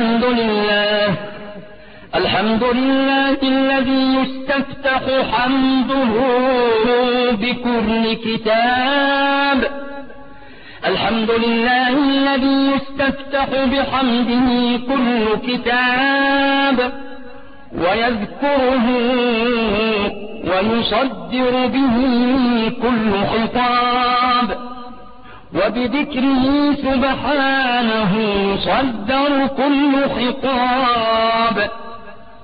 الحمد لله. الحمد لله الذي يستفتح حمده بكل كتاب. الحمد لله الذي يستفتح بحمده كل كتاب. ويذكره ويصدر به كل خطاب. وبذكره سبحانه صدر كل خطاب.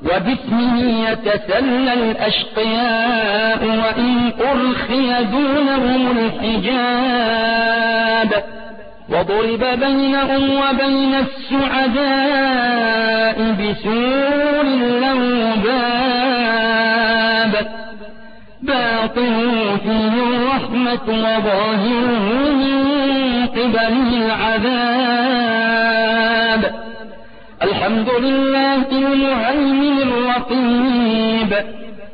وباسمه يتسلى الأشقياء وإن أرخي دونهم الحجاب. وضرب بينهم وبين السعداء بسور له باب. باطن فيه الرحمة وظاهره من قبله العذاب الحمد لله المهيمن الرقيب.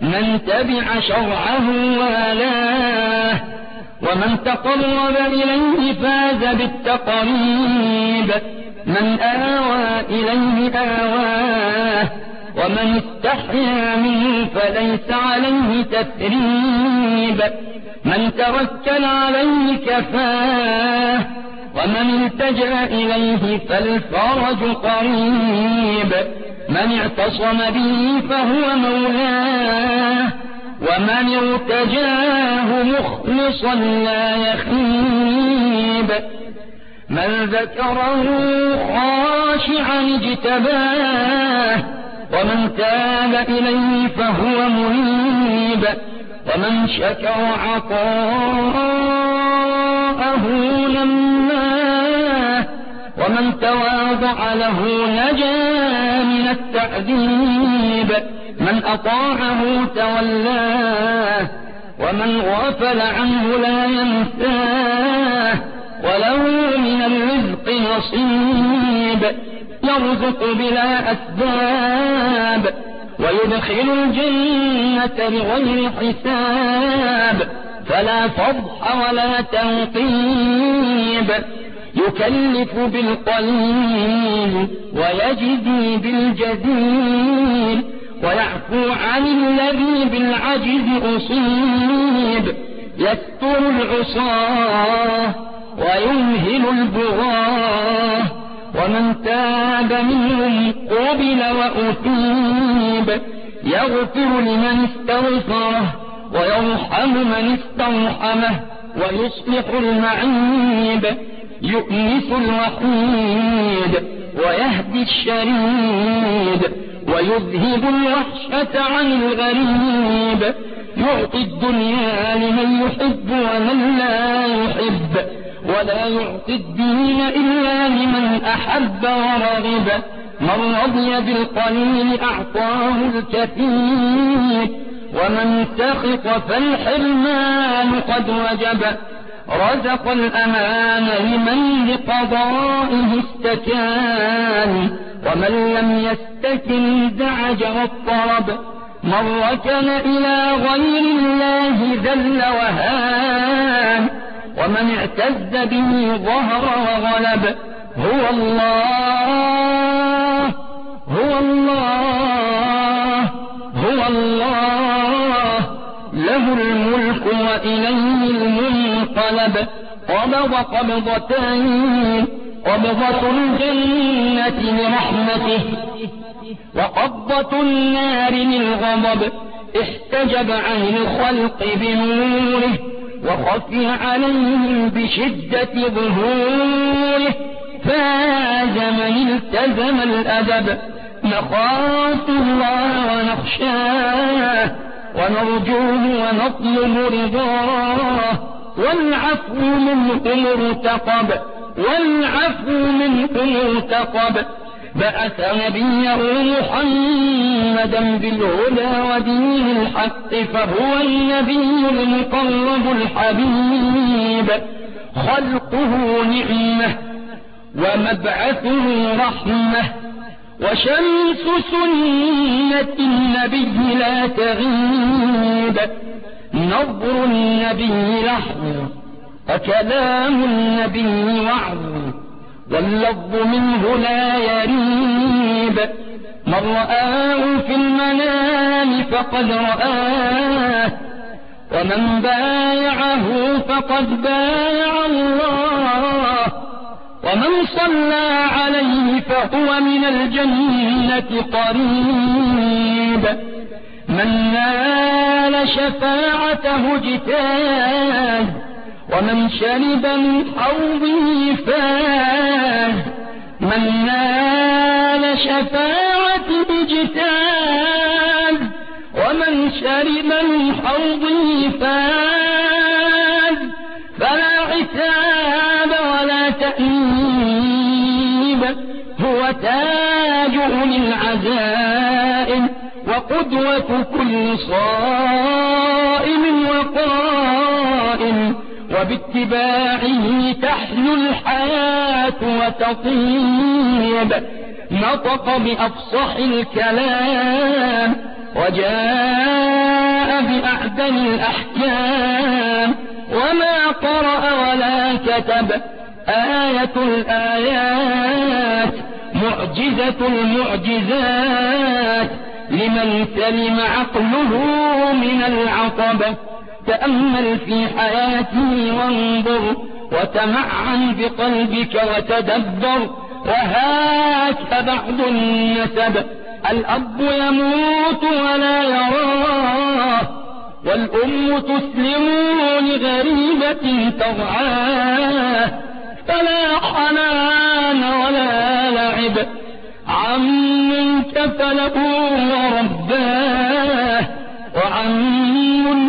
من تبع شرعه والاه. ومن تقرب إليه فاز بالتقريب. من آوى إليه آواه. ومن استحيا منه فليس عليه تثريب. من توكل عليه كفاه ومن التجأ إليه فالفرج قريب. من اعتصم به فهو مولاه ومن ارتجاه مخلصا لا يخيب. من ذكره خاشعا اجتباه ومن تاب إليه فهو منيب. ومن شكر عطاءه لماه ومن تواضع له نجا من التعذيب من أطاعه تولاه. ومن غفل عنه لا ينساه. وله من الرزق نصيب. يرزق بلا أسباب ويدخل الجنة بغير حساب فلا فضح ولا تنقيب. يكلف بالقليل ويجزي بالجزيل ويعفو عن الذي بالعجز أصيب. يستر العصاه ويمهل البغاه ومن تاب منهم قبل وأثيب يغفر لمن استغفره ويرحم من استرحمه ويصلح المعيب يؤنس الوحيد ويهدي الشريد ويذهب الوحشة عن الغريب يعطي الدنيا لمن يحب ومن لا يحب ولا يعطي الدين إلا لمن أحب ورغب من رضي بالقليل أعطاه الكثير. ومن سخط فالحرمان قد وجب. رزق الأمان لمن لقضائه استكان. ومن لم يستكن دعج واضطرب من ركن إلى غير الله ذل وهان. ومن اعتز به ظهر وغلب هو الله هو الله هو الله. له الملك وإليه المنقلب. قبض قبضتين قبضة الجنة لرحمته وقبضة النار للغضب احتجب عن الخلق بنوره. وخفي عليهم بشدة ظهوره. فاز من التزم الأدب. نخاف الله ونخشاه. ونرجوه ونطلب رضاه. والعفو منه مرتقب. والعفو منه مرتقب. بعث نبيه محمدا بالهدى ودين الحق فهو النبي المقرب الحبيب. خلقه نعمة ومبعثه رحمة وشمس سنة النبي لا تغيب. نظر النبي لحظ وكلام النبي وعظ. واللفظ منه لا يريب. من رآه في المنام فقد رآه. ومن بايعه فقد بايع الله. ومن صلى عليه فهو من الجنة قريب. من نال شفاعته اجتاز ومن شرب من حوضه فاز من نال شفاعته اجتاز ومن شرب من حوضه فاز فلا عتاب ولا تأنيب هو تاج للعزائم وقدوة كل صائم وقائم. وباتباعه تحلو الحياة وتطيب. نطق بأفصح الكلام وجاء بأعدل الأحكام. وما قرأ ولا كتب آية الآيات معجزة المعجزات. لمن سلم عقله من العقبة تأمل في حياتي وانظر وتمعن بقلبك وتدبر وهاك بعض النسب. الأب يموت ولا يراه والأم تسلم لغريبة ترعاه. فلا حنان ولا لعب عم كفله ورباه. وعم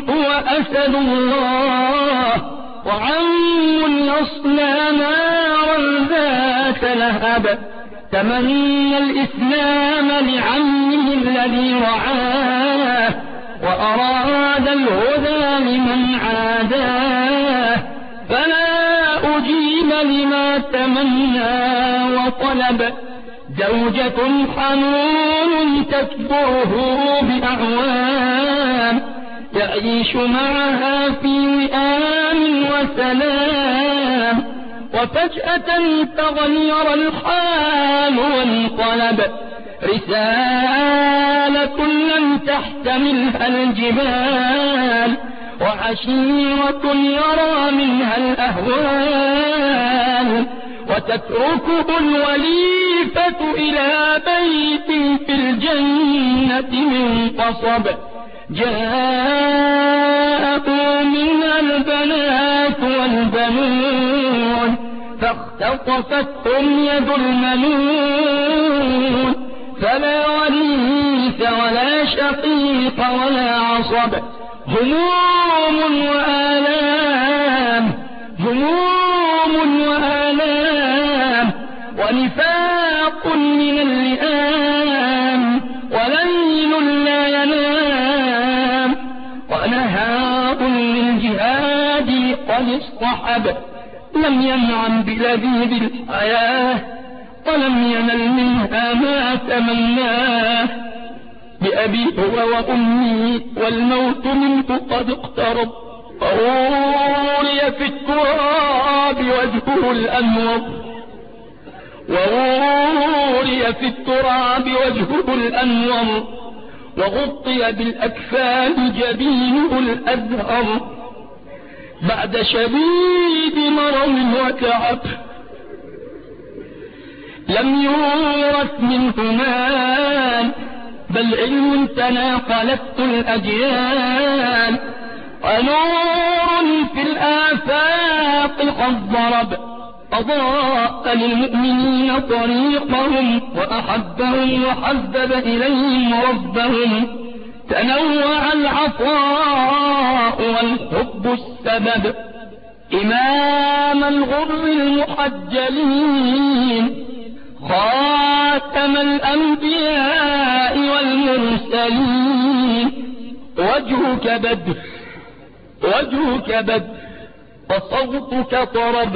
هو أسد الله وعم يصلى نارا ذات لهب تمنى الإسلام لعمه الذي رعاه وأراد الهدى لمن عاداه فلا أجيب لما تمنى وطلب زوجة حنون تكبره بأعوام يعيش معها في وئام وسلام وفجأة تغير الحال وانقلب. رسالة لم تحتملها الجبال وعشيرة يرى منها الأهوال. وتتركه الوليفة إلى بيت في الجنة من قصب. جاءه والبنون فاختطفتهم يد المنون. فلا وليث ولا شقيق ولا عصب. هموم وآلام اصطحب لم ينعم بلذيذ الحياة ولم ينل منها ما تمناه بأبي هو وأمي والموت منه قد اقترب وغوري في التراب وجهه الأنور وغوري في التراب وجهه الأنور وغطي بالأكفان جبينه الأزهر. بعد شديد مرض وتعب. لم يورث منه مال بل علم تناقلته الأجيال. ونور في الآفاق قد ضرب. أضاء للمؤمنين طريقهم وأحبهم وحبب إليهم ربهم. تنوع العطاء والحب السبب إمام الغر المحجلين خاتم الأنبياء والمرسلين وجهك بدر وجهك بدر وصوتك طرب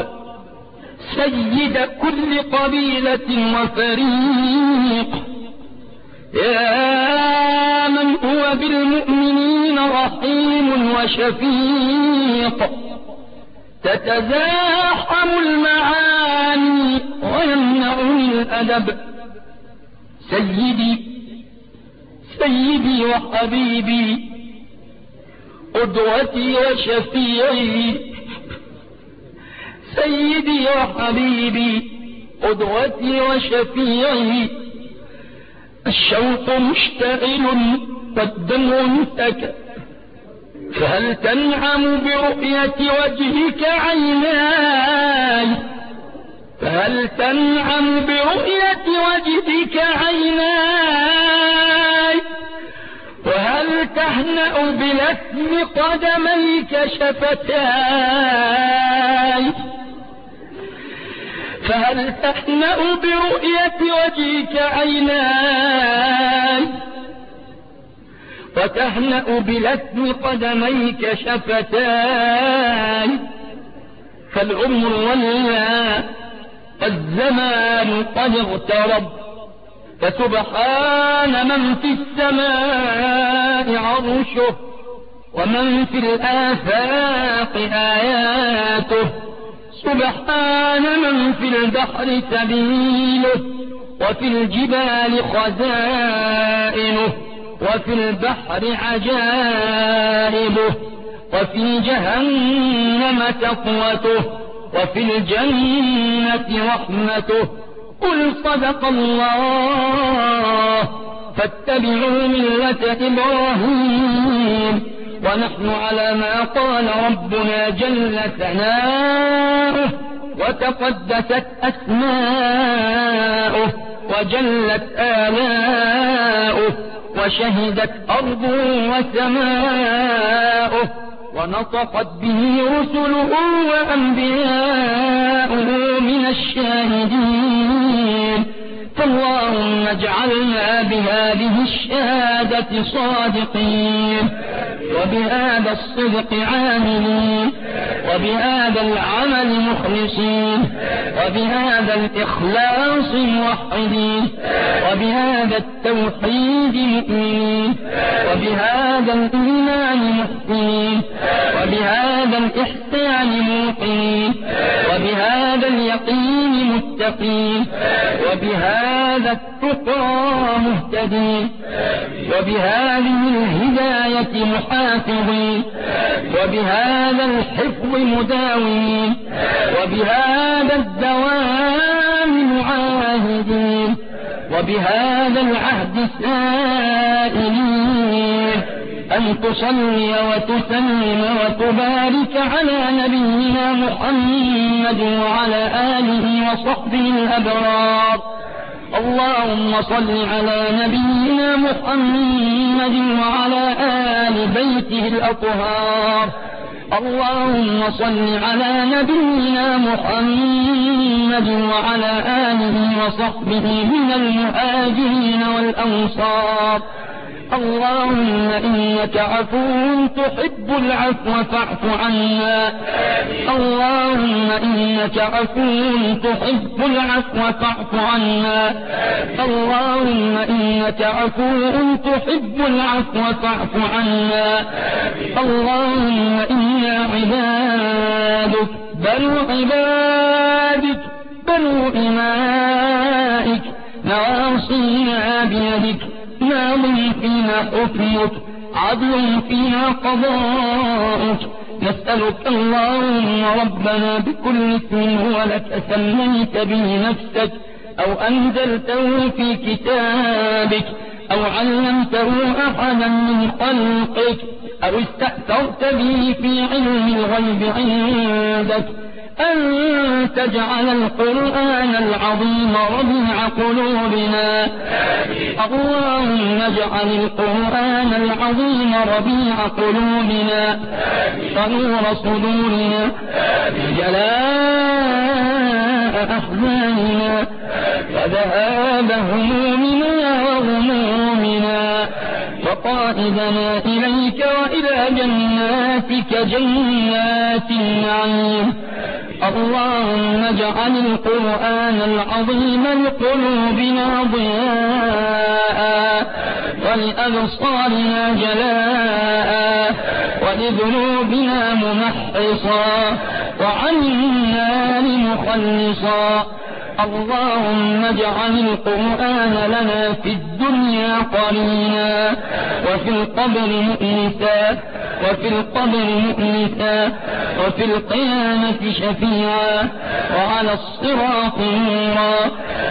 سيد كل قبيلة وفريق. يا من هو بالمؤمنين رحيم وشفيق تتزاحم المعاني ويمنعني الأدب. سيدي سيدي وحبيبي قدوتي وشفيعي. سيدي وحبيبي قدوتي وشفيعي. الشوق مشتعل والدمع انتكى فهل تنعم برؤية وجهك عيناي؟ فهل تنعم برؤية وجهك عيناي؟ وهل تهنأ بلثم قدميك شفتاي؟ فهل تهنأ برؤية وجهك عيناي وتهنأ بلثم قدميك شفتاي فالعمر ولا الزمان قد اغترب. فسبحان من في السماء عرشه ومن في الآفاق آياته. سبحان من في البحر سبيله وفي الجبال خزائنه وفي البحر عجائبه وفي جهنم تقوته وفي الجنة رحمته. قل صدق الله فاتبعوا ملة إبراهيم. ونحن على ما قال ربنا جل ثناؤه وتقدست أسماؤه وجلت آلاؤه وشهدت أرض وسماؤه ونطقت به رسله وأنبياؤه من الشاهدين فاللهم اجعلنا بهذه الشهادة صادقين. وبهذا الصدق عاملين. وبهذا العمل مخلصين. وبهذا الإخلاص موحدين. وبهذا التوحيد مؤمنين. وبهذا الإيمان محسنين. وبهذا الإحسان موقنين. وبهذا اليقين متقين. وبهذا التقى مهتدين وبهذه الهداية محافظين وبهذا الحفظ مداومين وبهذا الدوام معاهدين وبهذا العهد سائلين أن تصلي وتسلم وتبارك على نبينا محمد وعلى آله وصحبه الأبرار. اللهم صل على نبينا محمد وعلى آل بيته الأطهار. اللهم صل على نبينا محمد وعلى آله وصحبه من المهاجرين والأنصار. اللهم إنك عفو تحب العفو فاعف عنا. اللهم إنك عفو تحب العفو فاعف عنا. اللهم إنك عفو تحب العفو فاعف عنا. اللهم إنا عبادك بنو عبادك بنو إمائك نواصينا بيدك. ماض فينا حكمك عدل فينا قضاءك. نسألك اللهم ربنا بكل اسم هو لك سميت به نفسك أو أنزلته في كتابك أو علمته أحدا من خلقك أو استأثرت به في علم الغيب عندك. أن تجعل القرآن العظيم ربيع قلوبنا. اللهم اجعل القرآن العظيم ربيع قلوبنا. ونور صدورنا. جلاء أحزاننا. وذهاب همومنا وغمومنا. وقائدنا إليك وإلى جناتك جنات النعيم. اللهم اجعل القرآن العظيم لقلوبنا ضياء لأبصارنا جلاء ولذنوبنا ممحصا وعن النار مخلصا اللهم اجعل القرآن لنا في الدنيا قرينا وفي القبر مؤنسا وفي القبر مؤنسا وفي القيامة شفيعا وعلى الصراط نورا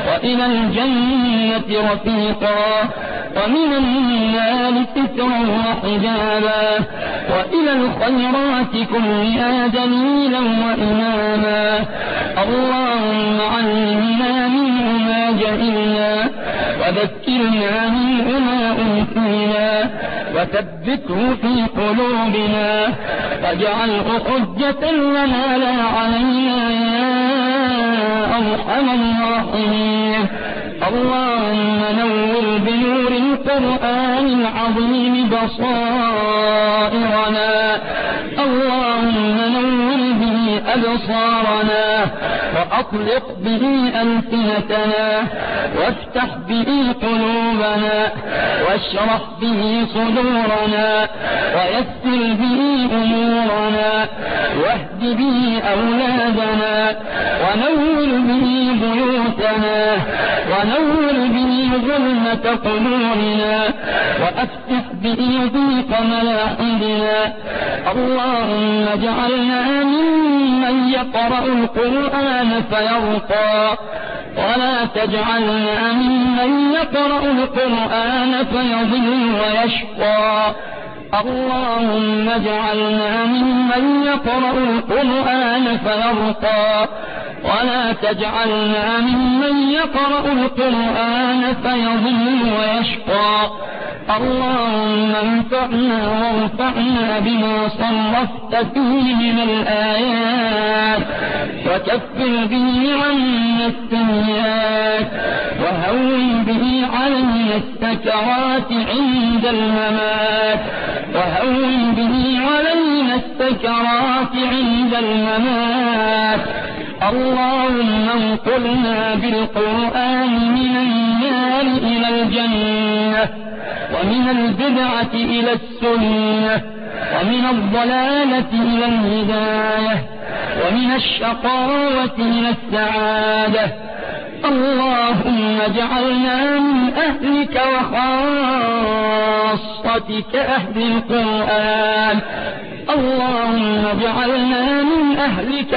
وإلى الجنة رفيقا ومن النار سترا وحجابا وإلى الخيرات كلها دليلا وإماما. اللهم علمنا منه ما جهلنا وذكرنا منه ما أنسينا وثبته في قلوبنا واجعله حجة لنا لا علينا يا أرحم الراحمين. اللهم نور بنور القرآن العظيم بصائرنا أبصارنا وأطلق به ألسنتنا وافتح به قلوبنا واشرح به صدورنا ويسر به أمورنا. واهد به أولادنا ونور به بيوتنا ونور به ظلمة قبورنا وأفتح به ضيق ملاحدنا. اللهم اجعلنا ممن يقرأ القرآن فيرقى. ولا تجعلنا ممن يقرأ القرآن فيضل ويشقى. اللهم اجعلنا ممن يقرأ القرآن فيرقى. ولا تجعلنا ممن يقرأ القرآن فيضل ويشقى. اللهم انفعنا وانفعنا بما صرفت فيه من الآيات وكفر به عنا السيئات وهون به علينا السكرات عند الممات وهون به علينا السكرات عند الممات اللهم انقلنا بالقرآن من النار إلى الجنة ومن البدعة إلى السنة ومن الضلالة إلى الهداية ومن الشقاوة إلى السعادة. اللهم اجعلنا من أهلك وخاصتك أهل القرآن. اللهم اجعلنا من أهلك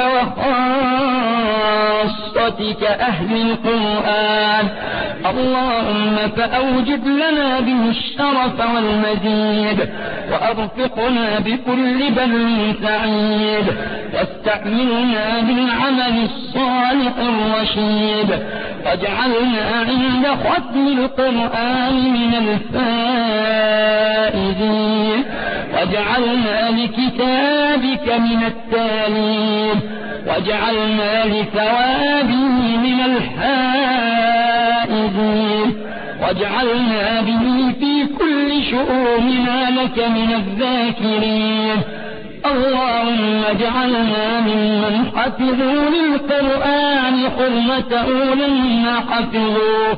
وخاصتك أهل القرآن. اللهم فأوجد لنا به الشرف والمزيد وأرفقنا بكل بل سعيد. واستعملنا بالعمل الصالح الرشيد. واجعلنا عند ختم القرآن من الفائزين. واجعلنا لكتابك من التالين واجعلنا لثوابه من الحائزين واجعلنا به في كل شؤوننا لك من الذاكرين اللهم اجعلنا ممن حفظوا للقرآن حرمته لما حفظوه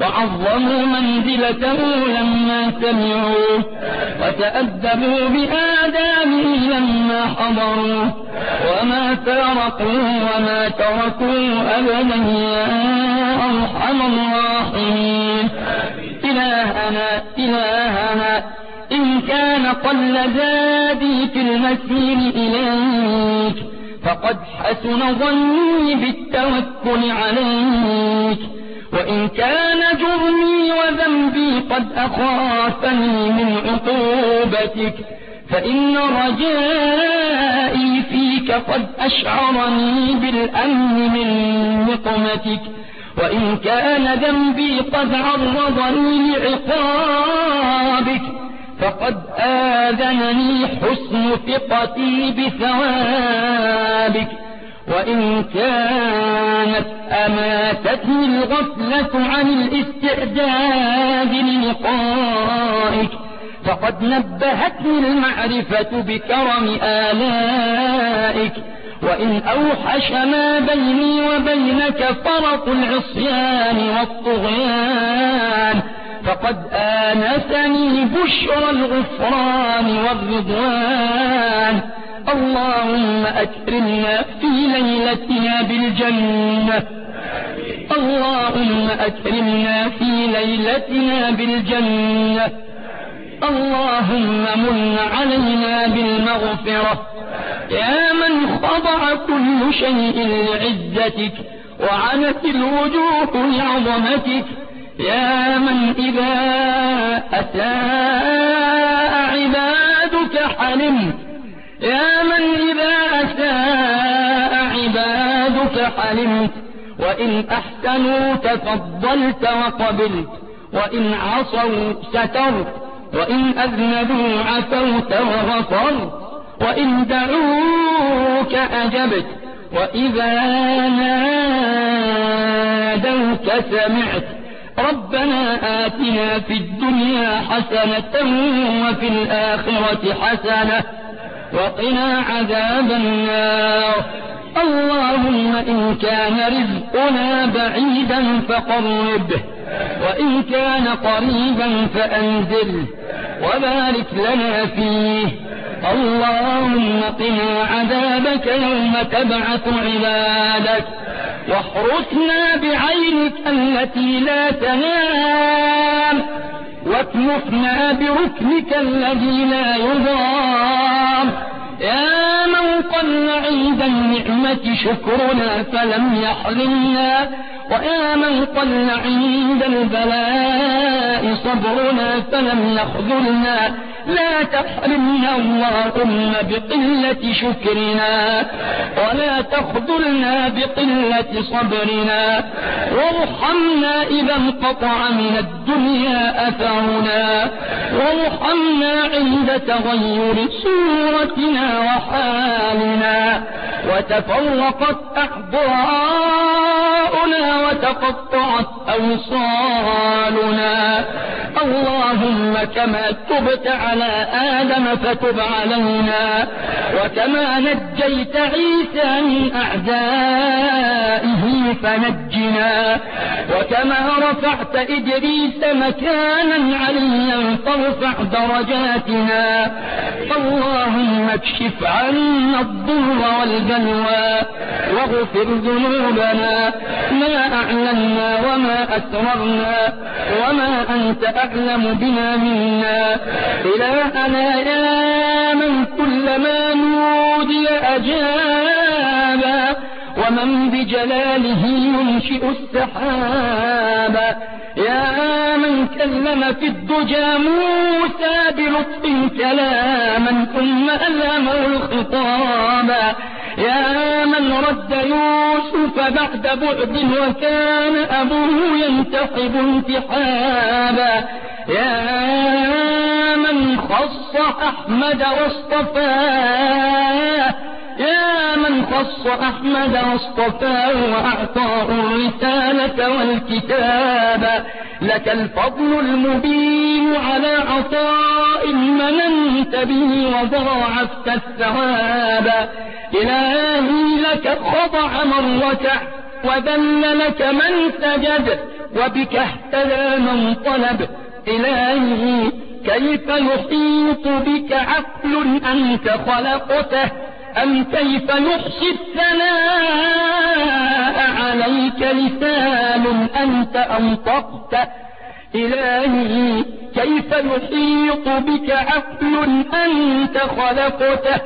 وعظموا منزلته لما سمعوا وتأدبوا بآدابه لما حضروا وما فارقوا وما تركوا أبدا يا أرحم الراحمين. إلهنا إلهنا إن كان قل زادي في المسير إليك فقد حسن ظني بالتوكل عليك. وإن كان جرمي وذنبي قد أخافني من عقوبتك فإن رجائي فيك قد أشعرني بالأمن من نقمتك. وإن كان ذنبي قد عرضني لعقابك فقد آذنني حسن ثقتي بثوابك. وإن كانت أماتتني الغفلة عن الاستعداد للقائك فقد نبهتني المعرفة بكرم آلائك. وإن أوحش ما بيني وبينك فرط العصيان والطغيان فقد آنسني بشرى الغفران والرضوان. اللهم أكرمنا في ليلتنا بالجنة. اللهم أكرمنا في ليلتنا بالجنة. اللهم من علينا بالمغفرة. يا من خضع كل شيء لعزتك وعنت الوجوه لعظمتك. يا من إذا أساء عبادك حلمت يا من إذا أساء عبادك حلمت وإن أحسنوا تفضلت وقبلت وإن عصوا سترت وإن أذنبوا عفوت وغفرت وإن دعوك أجبت وإذا نادوك سمعت ربنا آتنا في الدنيا حسنة وفي الآخرة حسنة. وقنا عذاب النار. اللهم إن كان رزقنا بعيدا فقربه وإن كان قريبا فأنزله وبارك لنا فيه. اللهم قنا عذابك يوم تبعث عبادك واحرسنا بعينك التي لا تنام. واكنفنا بركنك الذي لا يضام يا قل عند النعمة شكرنا فلم يحرمنا ويا قل عند البلاء صبرنا فلم يخذلنا. لا تحرمنا اللهم بقلة شكرنا ولا تخذلنا بقلة صبرنا وارحمنا إذا انقطع من الدنيا أثرنا وارحمنا عند تغير صورتنا وحالنا وتفرقت أحضاؤنا وتقطعت أوصالنا. اللهم كما تبت آدم فتب علينا وكما نجيت عيسى من أعدائه فنجنا وكما رفعت إدريس مكانا عليا فارفع درجاتنا اللهم اكشف عنا الضر والبلوى واغفر ذنوبنا ما أعلنا وما أسررنا وما أنت أعلم بنا منا إلهنا يا من كلما نودي أجابا ومن بجلاله ينشئ السحاب. يا من كلم في الدجى موسى بلطف كلاما ثم ألهمه الخطاب. يا من رد يوسف بعد بعد وكان أبوه ينتحب انتحابا. يا من خص أحمد واصطفاه يا من خص أحمد واصطفاه وأعطاه الرسالة والكتاب لك الفضل المبين على عطاء مننت به وضاعفت الثواب. إلهي لك خضع من ركع وذل لك من سجد وبك اهتدى من طلب. إلهي كيف يحيط بك عقل أنت خلقته؟ أم كيف يحصي الثناء عليك لسان أنت أنطقت إلهي كيف يحيط بك عقل أنت خلقته؟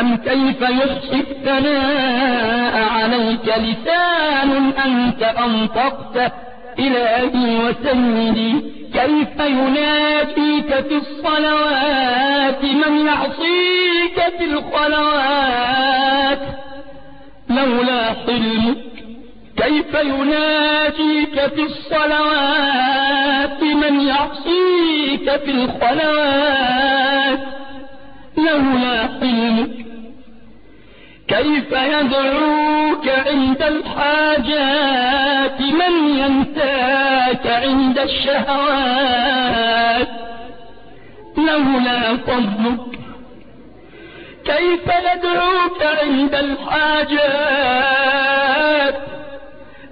أم كيف يحصي الثناء عليك لسان أنت أنطقته إلهي وسيدي كيف يناديك في الصلوات؟ من يعصيك في الخلوات؟ لولا حلمك كيف يناجيك في الصلوات؟ من يعصيك في الخلوات؟ لولا حلمك كيف يدعوك عند الحاجات من ينساك عند الشهوات؟ لولا فضلك. كيف ندعوك عند الحاجات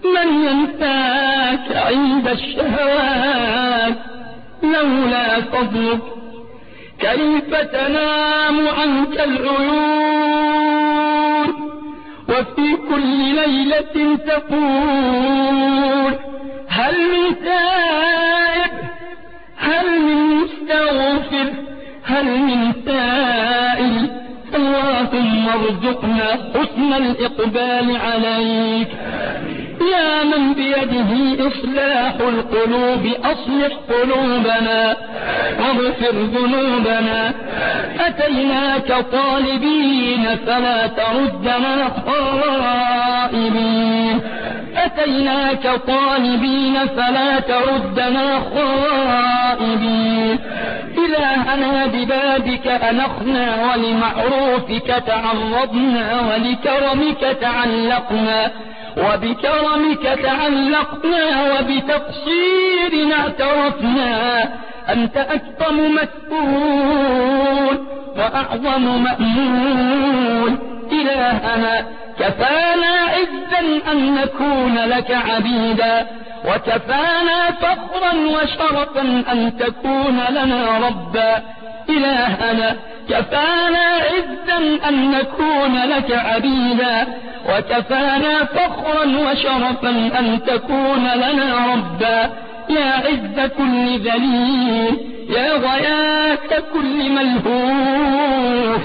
من ينساك عند الشهوات؟ لولا فضلك. كيف تنام عنك العيون؟ وفي كل ليلة تقول هل من تائب هل من مستغفر؟ هل من سائل؟ اللهم ارزقنا حسن الإقبال عليك. يا من بيده إصلاح القلوب أصلح قلوبنا واغفر ذنوبنا. أتيناك طالبين فلا تردنا خائبين. أتيناك طالبين فلا تردنا خائبين. إلهنا ببابك أنخنا ولمعروفك تعرضنا ولكرمك تعلقنا. وبكرمك تعلقنا وبتقصيرنا اعترفنا أنت أكرم مسؤول وأعظم مأمول إلهنا كفانا عزا أن نكون لك عبيدا وكفانا فخرا وشرفا أن تكون لنا ربا إلهنا كفانا عزا أن نكون لك عبيدا وكفانا فخرا وشرفا أن تكون لنا ربا. يا عز كل ذليل يا غياث كل ملهوف.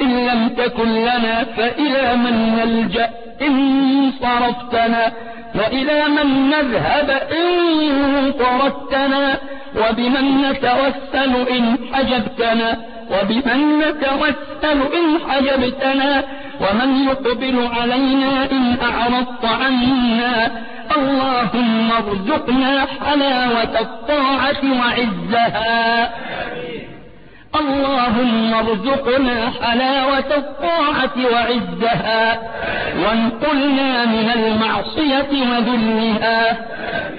إن لم تكن لنا فإلى من نلجأ إن صرفتنا وإلى من نذهب إن طردتنا. وبمن نتوسل إن حجبتنا. وبمن نتوسل إن حجبتنا ومن يقبل علينا إن أعرضت عنا. اللهم ارزقنا حلاوة الطاعة وعزها. اللهم ارزقنا حلاوة الطاعة وعزها وانقلنا من المعصية وذلها.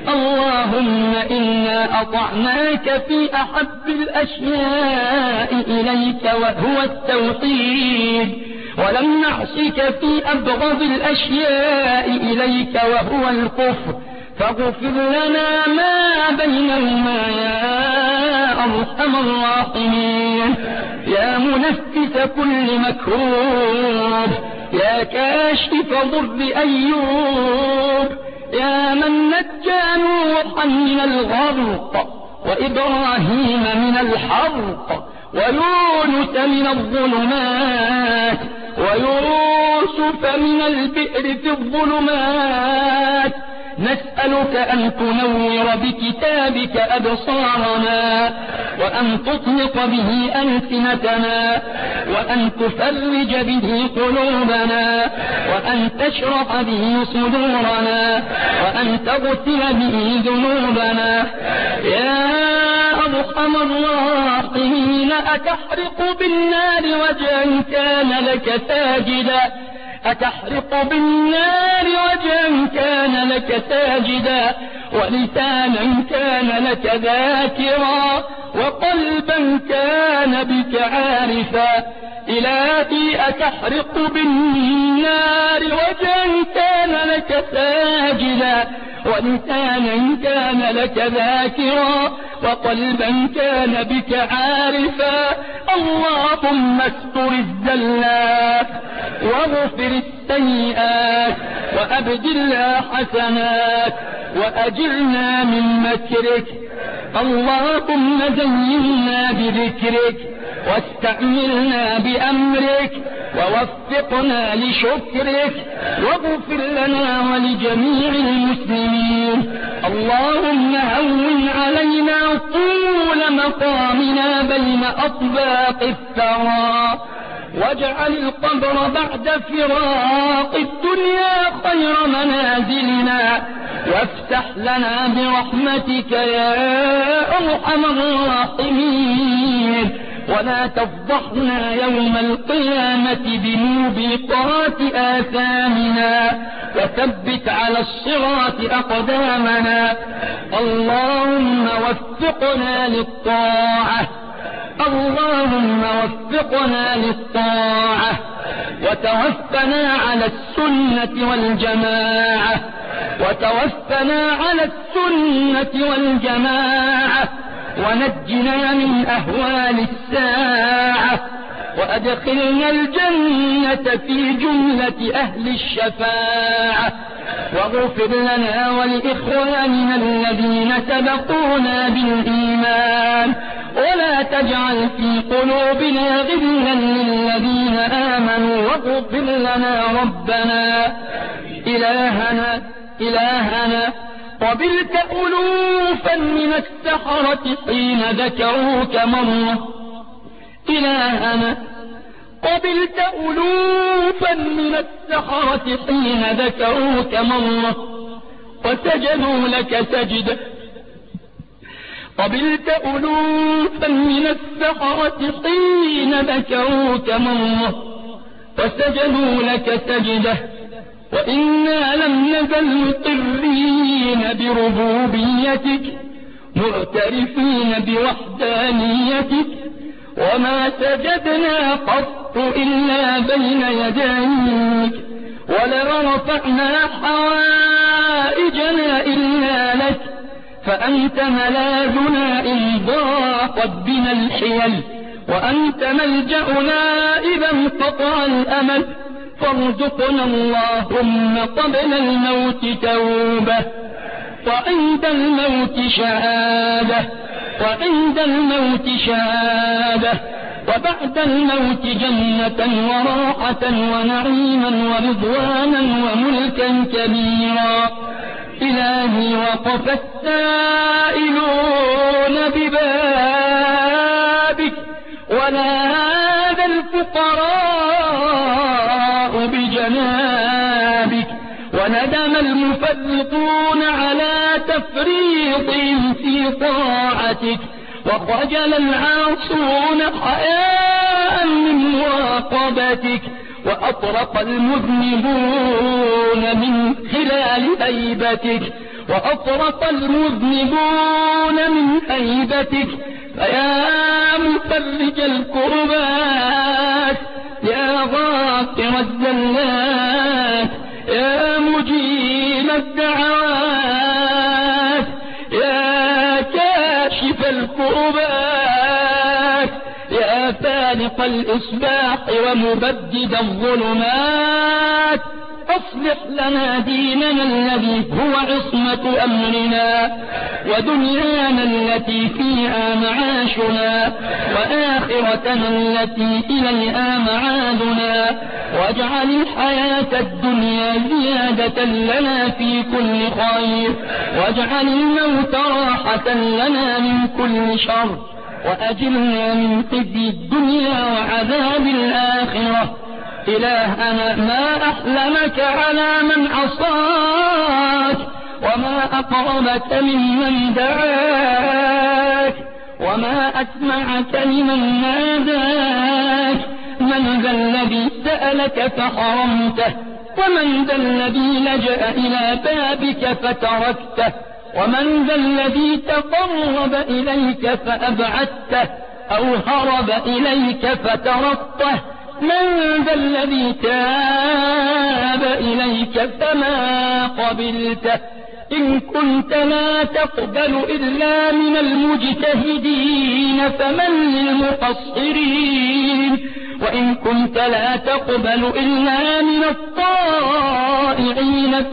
اللهم إنا أطعناك في أحب الأشياء إليك وهو التوحيد ولم نعصك في أبغض الأشياء إليك وهو الكفر. فاغفر لنا ما بينهما يا أرحم الراحمين. يا منفس كل مكروه يا كاشف ضر أيوب. يا من نجى نوحا من الغرق وإبراهيم من الحرق ويونس من الظلمات ويوسف من البئر في الظلمات نسألك أن تنور بكتابك أبصارنا وأن تطلق به ألسنتنا وأن تفرج به قلوبنا وأن تشرح به صدورنا وأن تغسل به ذنوبنا. يا أرحم الراحمين أتحرق بالنار وجها كان لك ساجدا. أتحرق بالنار وجها كان لك ساجدا ولسانا كان لك ذاكرا وقلبا كان بك عارفا إلهي أتحرق بالنار وجها كان لك ساجدا ولسانا كان لك ذاكرا وقلبا كان بك عارفا اللهم استر الزلات واغفر السيئات وأبدلها حسنات وأجرنا من مكرك. اللهم زينا بذكرك واستعملنا بأمرك ووفقنا لشكرك واغفر لنا ولجميع المسلمين. اللهم هون علينا طول مقامنا بين أطباق الثرى. واجعل القبر بعد فراق الدنيا خير منازلنا. وافتح لنا برحمتك يا أرحم الراحمين. ولا تفضحنا يوم القيامة بموبقات آثامنا. وثبت على الصراط أقدامنا. اللهم وفقنا للطاعة. اللهم وفقنا للطاعة. وتوفنا على السنة والجماعة. وتوفنا على السنة والجماعة ونجنا من أهوال الساعة وأدخلنا الجنة في جملة أهل الشفاعة واغفر لنا ولإخواننا الذين سبقونا بالإيمان ولا تجعل في قلوبنا غلا للذين آمنوا واغفر لنا ربنا إلهنا إلهنا قبلت ألوفا من السحرة حين ذكروك مرة. إلهنا قبلت ألوفا من السحرة حين ذكروك مرة. وسجدوا لك سجدة. قبلت ألوفا من السحرة حين ذكروك مرة. وسجدوا لك سجدة. وإنا لم نزل مقرين بربوبيتك معترفين بوحدانيتك وما سجدنا قط إلا بين يديك ولا رفعنا حوائجنا إلا لك فأنت ملاذنا إن ضاقت بنا الحيل وأنت ملجأنا إذا انقطع الأمل. فارزقنا اللهم قبل الموت توبة وعند الموت شهادة وعند الموت شهادة وبعد الموت جنة وراحة ونعيما ورضوانا وملكا كبيرا. إلهي وقف السائلون ببابك ونادى الفقراء بجنابك وندم المفرطون على تفريطهم في طاعتك وخجل العاصون حياء من مراقبتك وأطرق المذنبون من خلال هيبتك وأطرق المذنبون من هيبتك فيا مفرج الكربات يا غافر الزلات يا مجيب الدعوات يا كاشف الكربات يا فالق الإصباح ومبدد الظلمات. أصلح لنا ديننا الذي هو عصمة أمرنا ودنيانا التي فيها معاشنا وآخرتنا التي إليها معادنا واجعل الحياة الدنيا زيادة لنا في كل خير واجعل الموت راحة لنا من كل شر وأجلنا من خزي الدنيا وعذاب الآخرة إلهنا ما أحلمك على من عصاك وما أقربك ممن دعاك وما أسمعك لمن ناداك. من ذا الذي سألك فحرمته ومن ذا الذي لجأ إلى بابك فتركته ومن ذا الذي تقرب إليك فأبعدته أو هرب إليك فتركته. من ذا الذي تاب إليك فما قبلته إن كنت لا تقبل إلا من المجتهدين فمن للمقصرين وإن كنت لا تقبل إلا من الطائعين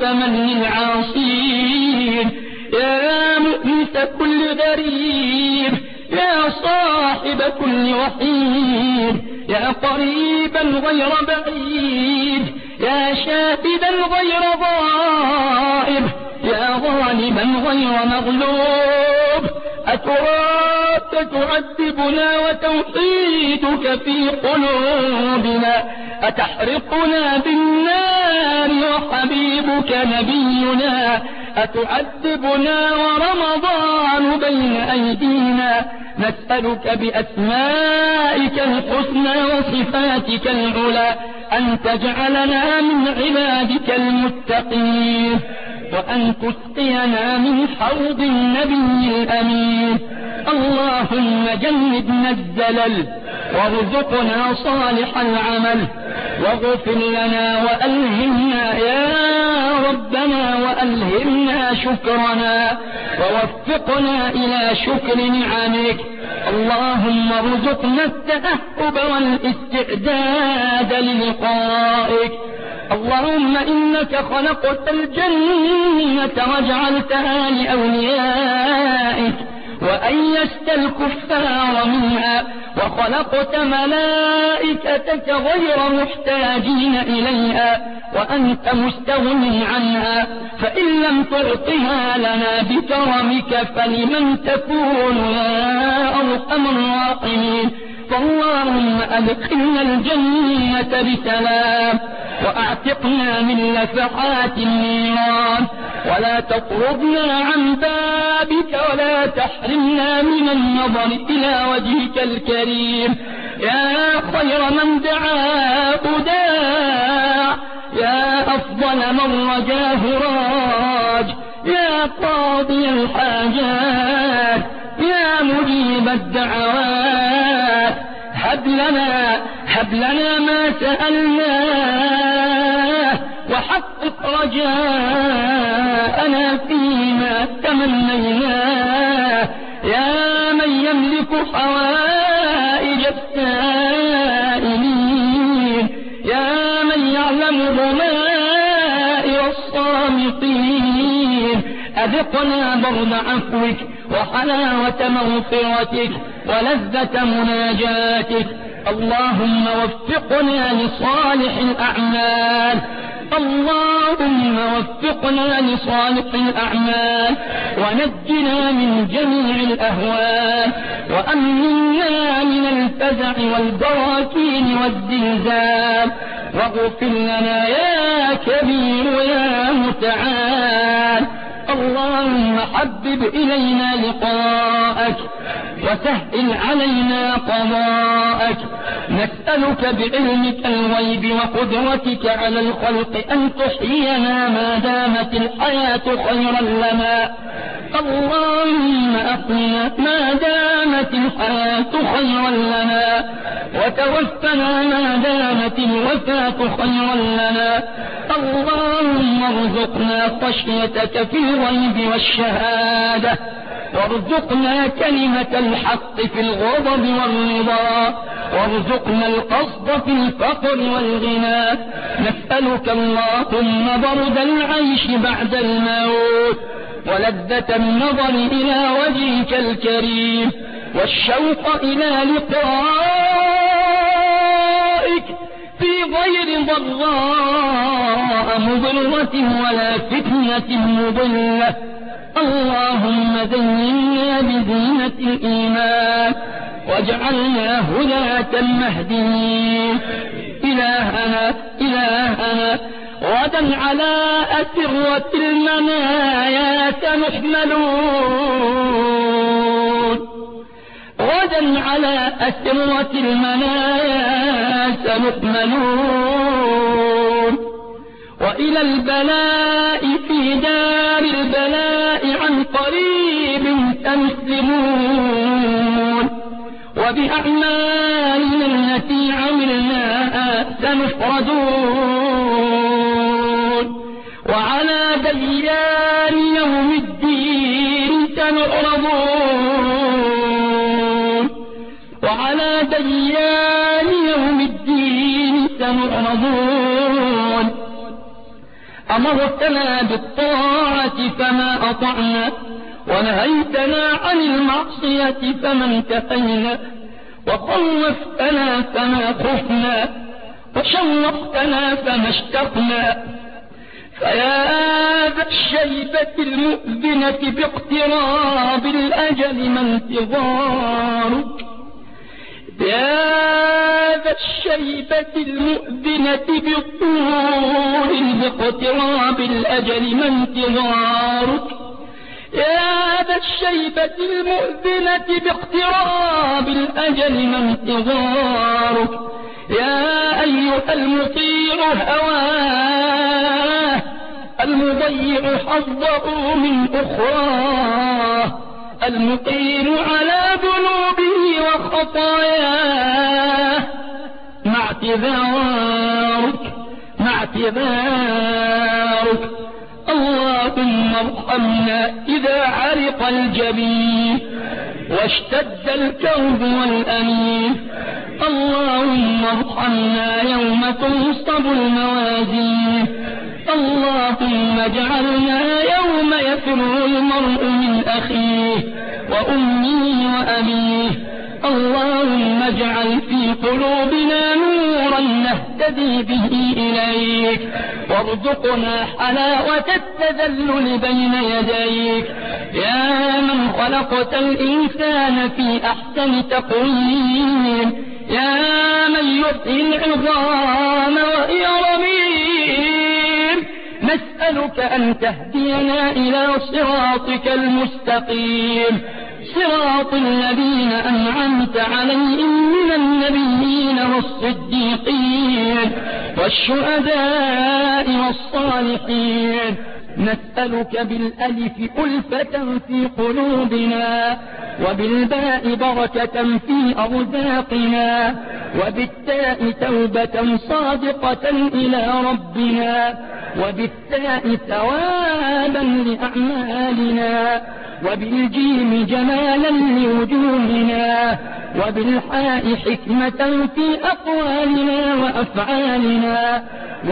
فمن للعاصين يا مؤنس كل غريب يا صاحب كل وحيد يا قريبا غير بعيد يا شاهدا غير ضائب يا غالبا غير مغلوب. أتراك تعذبنا وتوحيدك في قلوبنا أتحرقنا بالنار وحبيبك نبينا. أتعذبنا ورمضان بين أيدينا؟ نسألك بأسمائك الحسنى وصفاتك العلى أن تجعلنا من عبادك المتقين وأن تسقينا من حوض النبي الأمين. اللهم جنبنا الزلل وارزقنا صالح العمل واغفر لنا وألهمنا يا وألهمنا شكرنا ووفقنا إلى شكر نعمك. اللهم ارزقنا التأهب والاستعداد للقائك. اللهم إنك خلقت الجنة وجعلتها لأوليائك. وأيست الكفار منها. وخلقت ملائكتك غير محتاجين إليها وأنت مستغن عنها. فإن لم تعطها لنا بكرمك فلمن تكون يا أرحم الراحمين. فاللهم أدخلنا الجنة بسلام وأعتقنا من لفحات النيران ولا تطردنا عن بابك ولا تحرمنا من النظر إلى وجهك الكريم. يا خير من دعا داع يا أفضل من رجاه راج يا قاضي الحاجات. يا مجيب الدعوات. هب لنا هب لنا ما سألناه وحقق رجاءنا فيما تمنيناه يا من يملك حوائج السائلين. يا من يعلم ضمائر أذقنا برد عفوك وحلاوة مغفرتك ولذة مناجاتك. اللهم وفقنا لصالح الأعمال. اللهم وفقنا لصالح الأعمال. ونجنا من جميع الأهوال. وأمنا من الفزع والبراكين والزلزال. واغفر لنا يا كبير يا متعال. اللهم حبب إلينا لقاءك وسهل علينا قضاءك نسألك بعلمك الغيب وقدرتك على الخلق أن تحيينا ما دامت الحياة خيرا لنا اللهم أقنا ما دامت الحياة خيرا لنا وتوفنا ما دامت الوفاة خيرا لنا اللهم ارزقنا خشيتك في الغيب والشهادة. وارزقنا كلمة الحق في الغضب والرضا. وارزقنا القصد في الفقر والغنى. نسألك اللهم برد العيش بعد الموت. ولذة النظر إلى وجهك الكريم والشوق إلى لقائك في غير ضراء مضرة ولا فتنة مضلة. اللهم زينا بزينة الإيمان واجعلنا هداة مهديين إلهنا إلهنا غدا على أسرة المنايا سنحملون. غدا على أسرة المنايا سنحملون. وإلى البلاء في دار البلاء عن قريب سنسلمون وبأعمالنا التي عملناها سنفردون وعلى ديان يوم الدين سنعرضون. وعلى ديان يوم الدين سنعرضون. أمرتنا بالطاعة فما أطعنا ونهيتنا عن المعصية فما انتهينا وخوفتنا فما خفنا وشوقتنا فما اشتقنا. فيا ذا الشيبة المؤذنة باقتراب الأجل ما انتظارك. يا ذا الشيبة المؤذنة بطول باقتراب الأجل ما انتظارك. يا ذا الشيبة المؤذنة باقتراب الأجل ما انتظارك. يا أيها المطير هواه المضيع حظه من أخراه. المقيم على ذنوبه وخطاياه. مع اعتذارك مع اعتذارك اللهم ارحمنا إذا عرق الجبين واشتد الكوب والأمين اللهم ارحمنا يوم تنصب الموازين اللهم اجعلنا يوم يفر المرء من أخيه وأمه وأبيه اللهم اجعل في قلوبنا نورا نهتدي به إليك وارزقنا حلاوة التذلل بين يديك. يا من خلقت الإنسان في أحسن تقويم. يا من يحيي العظام وهي رميم. نسألك أن تهدينا إلى صراطك المستقيم. صراط الذين أنعمت عليهم من النبيين والصديقين والشهداء والصالحين. نسألك بالألف ألفة في قلوبنا وبالباء بركة في أرزاقنا وبالتاء توبة صادقة إلى ربنا وبالتاء ثوابا لأعمالنا وبالجيم جمالا لوجوهنا وبالحاء حكمة في أقوالنا وأفعالنا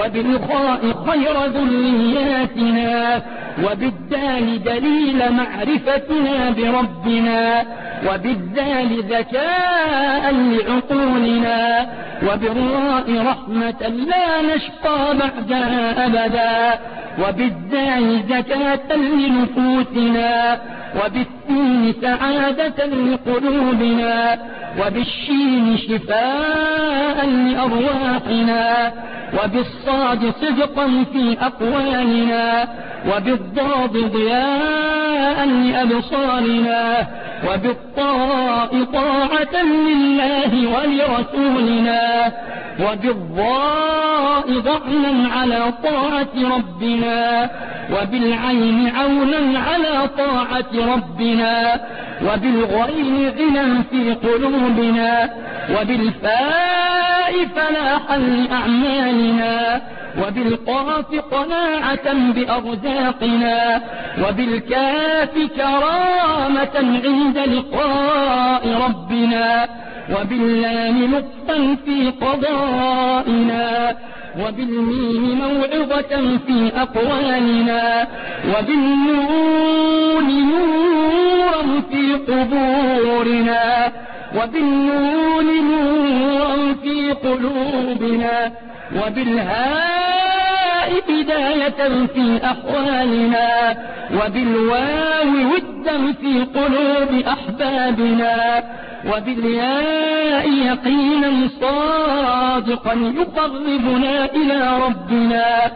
وبالخاء خير ذرياتنا وبالدال دليل معرفتنا بربنا وبالذال ذكاء لعقولنا وبالراء رحمة لا نشقى بعدها أبدا وبالداء زكاة لنفوسنا وبالسين سعادة لقلوبنا وبالشين شفاء لأرواحنا وبالصاد صدقا في أقوالنا وبالضاد ضياء لأبصارنا وبالطاء طاعة لله ولرسولنا وبالضاء ضعنا على طاعة ربنا وبالعين عونا على طاعة ربنا وبالغين غنى في قلوبنا وبالفاء فلاحا لأعمالنا وبالقاف قناعة بأرزاقنا وبالكاف كرامة عند لقاء ربنا وباللام لطفا في قضائنا وبالميم موعظة في أقوالنا وبالنون نورا في قبورنا وبالنون نورا في قلوبنا وبالهاء بداية في أحوالنا وبالواو ودا في قلوب أحبابنا وبالياء يقينا صادقا يقربنا إلى ربنا.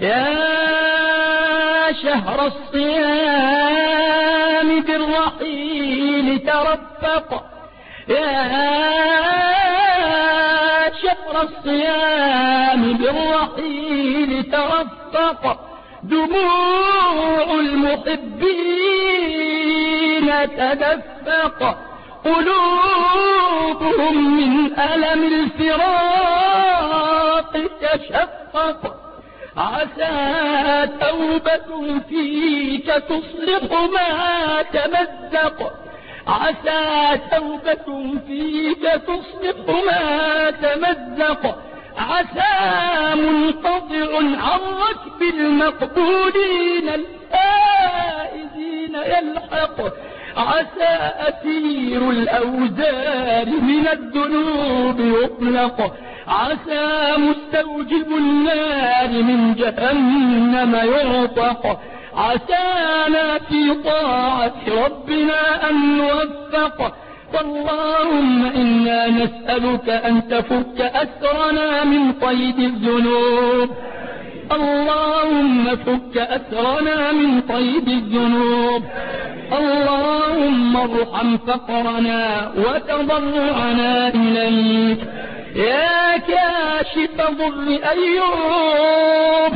يا شهر الصيام بالرحيل ترفق. يا شهر الصيام بالرحيل ترفق. دموع المحبين تدفق. قلوبهم من ألم الفراق تشقق عسى توبة فيك تصلح ما تمزق. عسى توبة فيك تصلح ما تمزق. عسى منقطع عن ركب المقبولين الفائزين يلحق. عسى أسير الأوزار من الذنوب يطلق. عسى مستوجب النار من جهنم يعطق. عسانا في طاعة ربنا أن نوفق فاللهم إنا نسألك أن تفك أسرنا من قيد الذنوب. اللهم فك أسرنا من قيد الذنوب. اللهم ارحم فقرنا وتضرعنا إليك. يا كاشف ضر أيوب.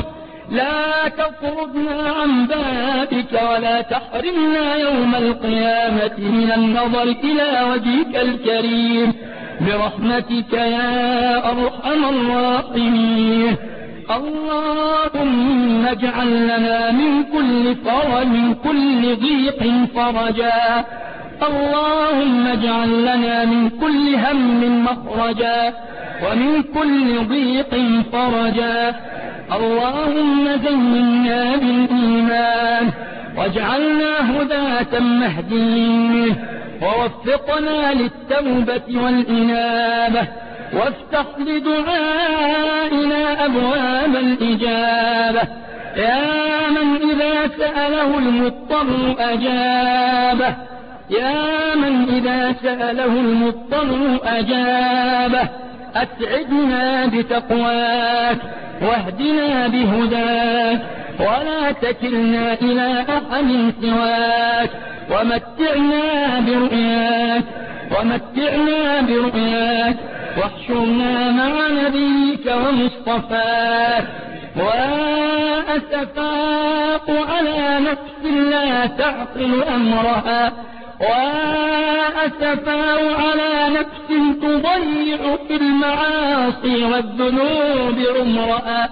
لا تطردنا عن بابك ولا تحرمنا يوم القيامة من النظر إلى وجهك الكريم. برحمتك يا أرحم الراحمين. اللهم اجعل لنا من كل فرج من كل ضيق فرجا. اللهم اجعل لنا من كل هم مخرجا ومن كل ضيق فرجا. اللهم زينا بالإيمان واجعلنا هداة مهديين ووفقنا للتوبة والإنابة. وافتح لدعائنا أبواب الإجابة. يا من إذا سأله المضطر أجابه. يا من إذا سأله المضطر أجابه. أسعدنا بتقواك واهدنا بهداك. ولا تكلنا إلى أحد سواك. ومتعنا برؤياك. ومتعنا برؤياك. واحشرنا مع نبيك ومصطفاك وأسفاق على نفس لا تعقل أمرها. وأسفاء على نفس تضيع في المعاصي والذنوب عمرها.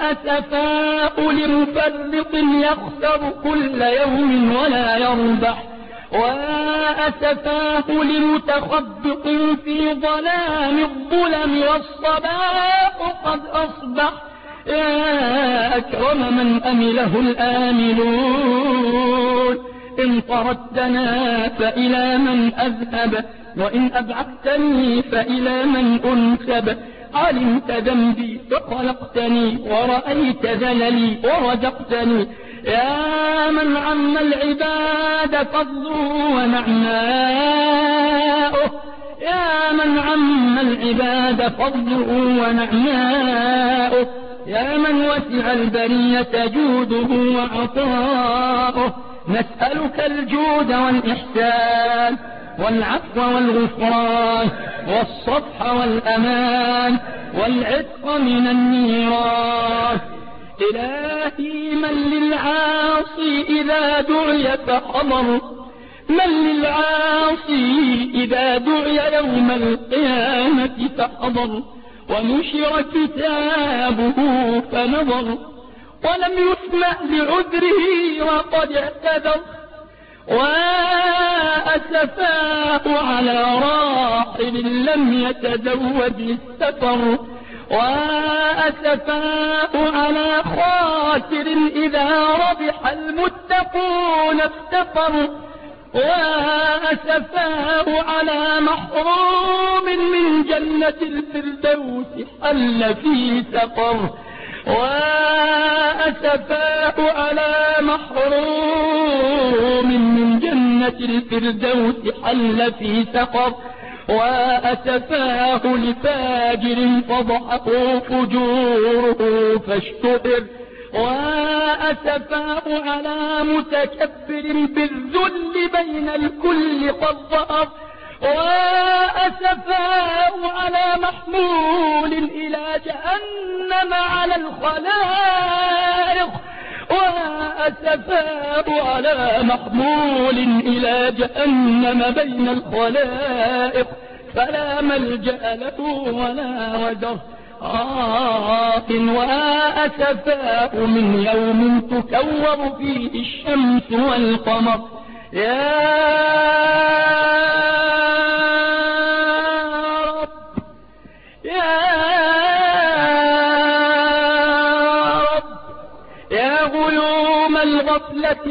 وأسفاء لمفرط يخسر كل يوم ولا يربح. وأسفاه لمتخبط في ظلام الظلم والصباح قد أصبح. يا أكرم من أمله الآملون. إن طردتنا فإلى من أذهب وإن أبعدتني فإلى من أنسب. علمت ذنبي فخلقتني ورأيت ذللي ورزقتني. يا من عم العباد فضله ونعماؤه يا من عم العباد فضله ونعماؤه يا من وسع البرية جوده وعطاؤه. نسألك الجود والإحسان والعفو والغفران والصفح والأمان والعتق من النيران. إلهي من للعاصي إذا دعي فحضر من للعاصي إذا دعي يوم القيامة فحضر ونشر كتابه فنظر. ولم يسمع لعذره وقد اعتذر. وأسفاه على راحل لم يتزوج للسفر وأسفاه على خاسر إذا ربح المتقون افتقر وأسفاه على محروم من جنة الفردوس حل في سقر وأسفاه على محروم من جنة الفردوس حل في سقر وأسفاه لفاجر فضحه فجوره فاشتهر. وأسفاه على متكبر بالذل بين الكل قد وأسفاه على محمول إلى جهنم على الخلائق. وأسفاه على محمول إلى جهنم بين الخلائق. فلا ملجأ له ولا وجر آه وأسفاه من يوم تكور فيه الشمس والقمر. يا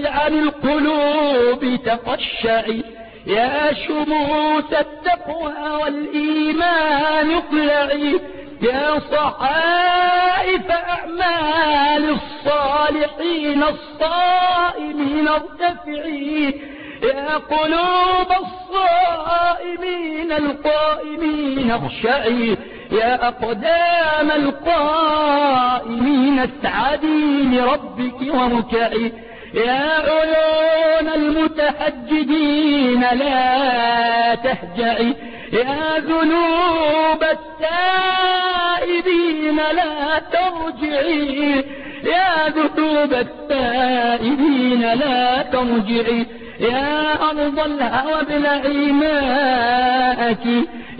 عن القلوب تقشعي. يا شموس التقوى والإيمان اقلعي يا صحائف أعمال الصالحين الصائمين ارتفعي. يا قلوب الصائمين القائمين اخشعي. يا أقدام القائمين اسعدي لربك واركعي. يا عيون المتحجدين لا تهجعي. يا ذنوب التائبين لا ترجعي. يا ذنوب التائبين لا ترجعي. يا أرض الهوى ابلعي ماءك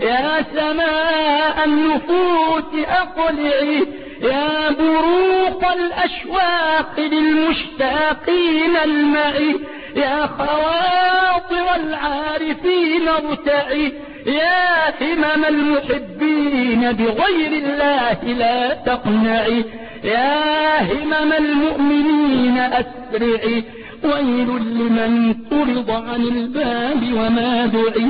يا سماء النفوس أقلعي يا بروق الأشواق للمشتاقين المعي يا خواطر العارفين ارتعي يا همم المحبين بغير الله لا تقنعي يا همم المؤمنين أسرعي. ويل لمن طرد عن الباب وما دعي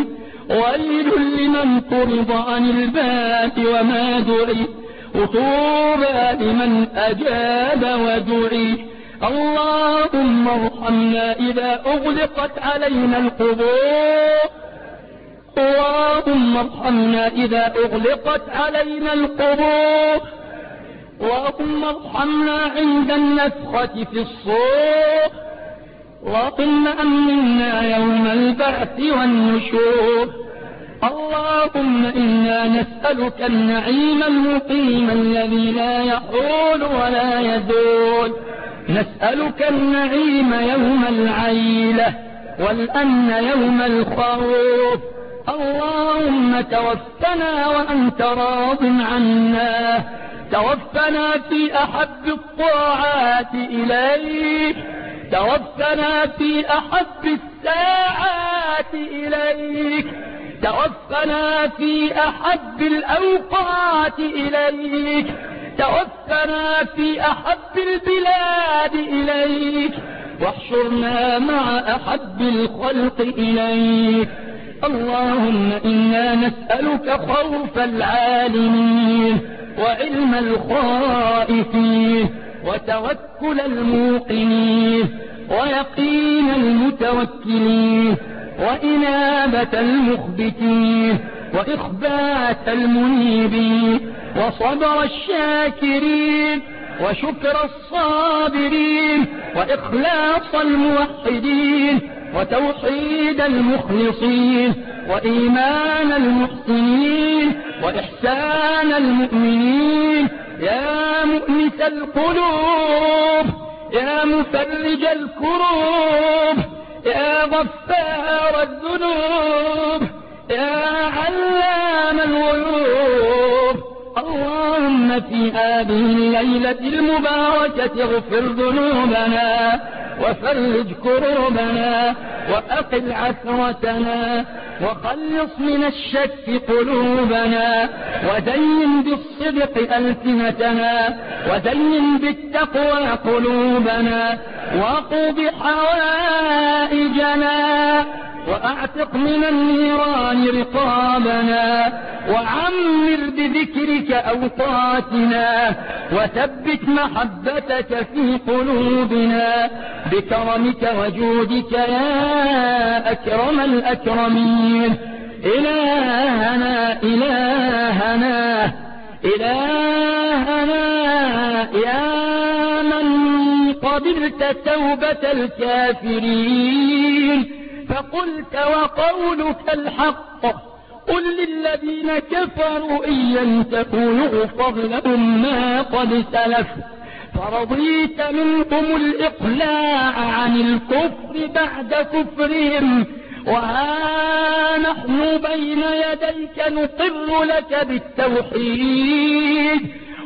ويل لمن طرد عن الباب وما دعي وطوبى لمن أجاب ودعي اللهم ارحمنا إذا أغلقت علينا القبور اللهم ارحمنا إذا أغلقت علينا القبور اللهم ارحمنا عند النفخة في الصور اللهم أمنا يوم البعث والنشور. اللهم إنا نسألك النعيم المقيم الذي لا يحول ولا يزول. نسألك النعيم يوم العيلة والأمن يوم الخوف. اللهم توفنا وأنت راض عنا. توفنا في أحب الطاعات إليك. توفنا في أحب الساعات إليك. توفنا في أحب الأوقات إليك. توفنا في أحب البلاد إليك. واحشرنا مع أحب الخلق إليك. اللهم إنا نسألك خوف العالمين وعلم الخائفين. وتوكل الموقنين ويقين المتوكلين وإنابة المخبتين وإخبات المنيبين وصبر الشاكرين وشكر الصابرين وإخلاص الموحدين وتوحيد المخلصين وإيمان المحسنين وإحسان المؤمنين يا مؤنس القلوب يا مفرج الكروب يا غفار الذنوب يا علام الغيوب. اللهم في هذه الليلة المباركة اغفر ذنوبنا وفرج كروبنا وأقل عثرتنا وخلص من الشك قلوبنا ودين بالصدق ألسنتنا ودين بالتقوى قلوبنا وقض حوائجنا وأعتق من النيران رقابنا وعمر بذكرك أوقاتنا وثبت محبتك في قلوبنا. بكرمك وجودك يا أكرم الأكرمين. إلهنا إلهنا إلهنا يا من قبلت توبة الكافرين. فقلت وقولك الحق. قل للذين كفروا إن ينتقوا يغفر لهم ما قد سلف. فرضيت منهم الإقلاع عن الكفر بعد كفرهم. وها نحن بين يديك نقر لك بالتوحيد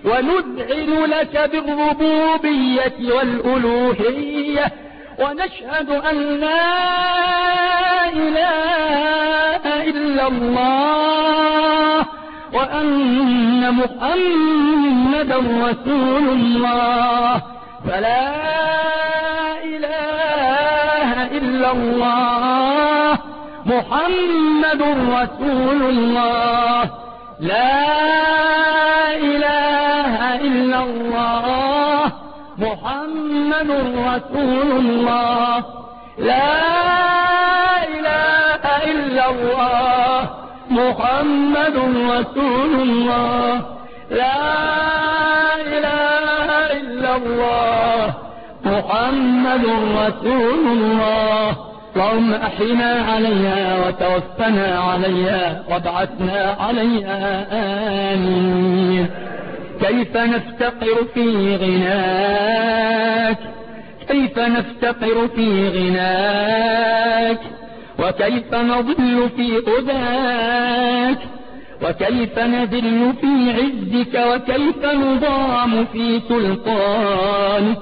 ونذعن لك بالربوبية والألوهية. ونشهد أن لا إله إلا الله وأن محمدا رسول الله. فلا إله إلا الله. محمد رسول الله. لا إله إلا الله. محمد رسول الله. لا إله إلا الله. محمد رسول الله. لا إله إلا الله. محمد رسول الله. اللهم أحينا عليها وتوفنا عليها وابعثنا عليها. آمين. كيف نفتقر في غناك؟ كيف نفتقر في غناك؟ وكيف نضل في أذاك وكيف نذل في عزك؟ وكيف نضام في سلطانك؟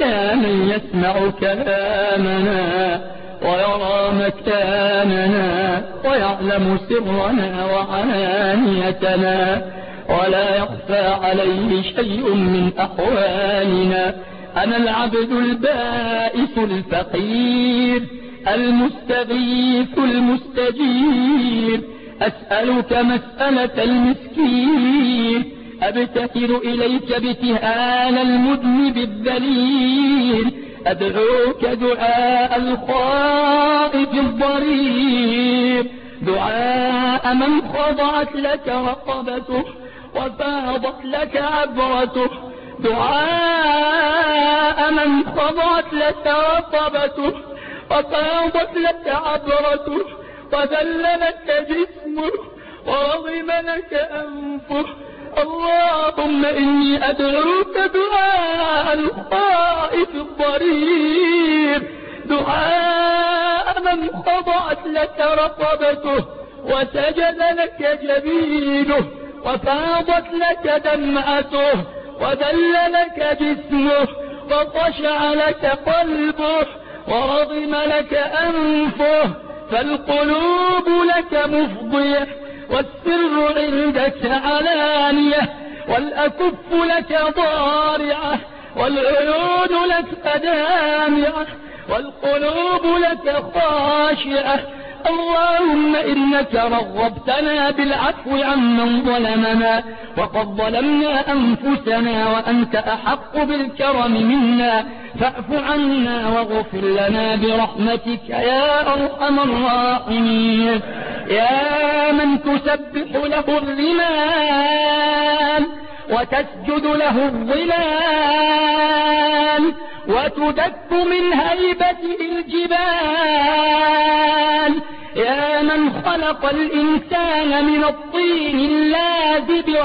يا من يسمع كلامنا ويرى مكاننا ويعلم سرنا وعانيتنا ولا يخفى عليه شيء من أحوالنا أنا العبد البائس الفقير المستغيث المستجير. أسألك مسألة المسكين. أبتهل إليك ابتهال المذنب الذليل. أدعوك دعاء الخائف الضرير. دعاء من خضعت لك رقبته وفاضت لك عبرته. دعاء من خضعت لك رقبته وفاضت لك عبرته. وذل لك جسمه. ورغم لك أنفه. اللهم إني أدعوك دعاء الخائف الضرير. دعاء من خضعت لك رقبته. وسجد لك جبينه. وفاضت لك دمعته وذل لك جسمه وخشع لك قلبه ورضم لك أنفه فالقلوب لك مفضية والسر عندك علانية والأكف لك ضارعة والعيون لك دامعة والقلوب لك خاشعة اللهم إنك رغبتنا بالعفو عمن ظلمنا وقد ظلمنا أنفسنا وأنت أحق بالكرم منا. فاعف عنا واغفر لنا برحمتك يا أرحم الراحمين. يا من تسبح له الرمال وتسجد له الظلال وتدك من هيبته الجبال. يا من خلق الإنسان من الطين اللاذب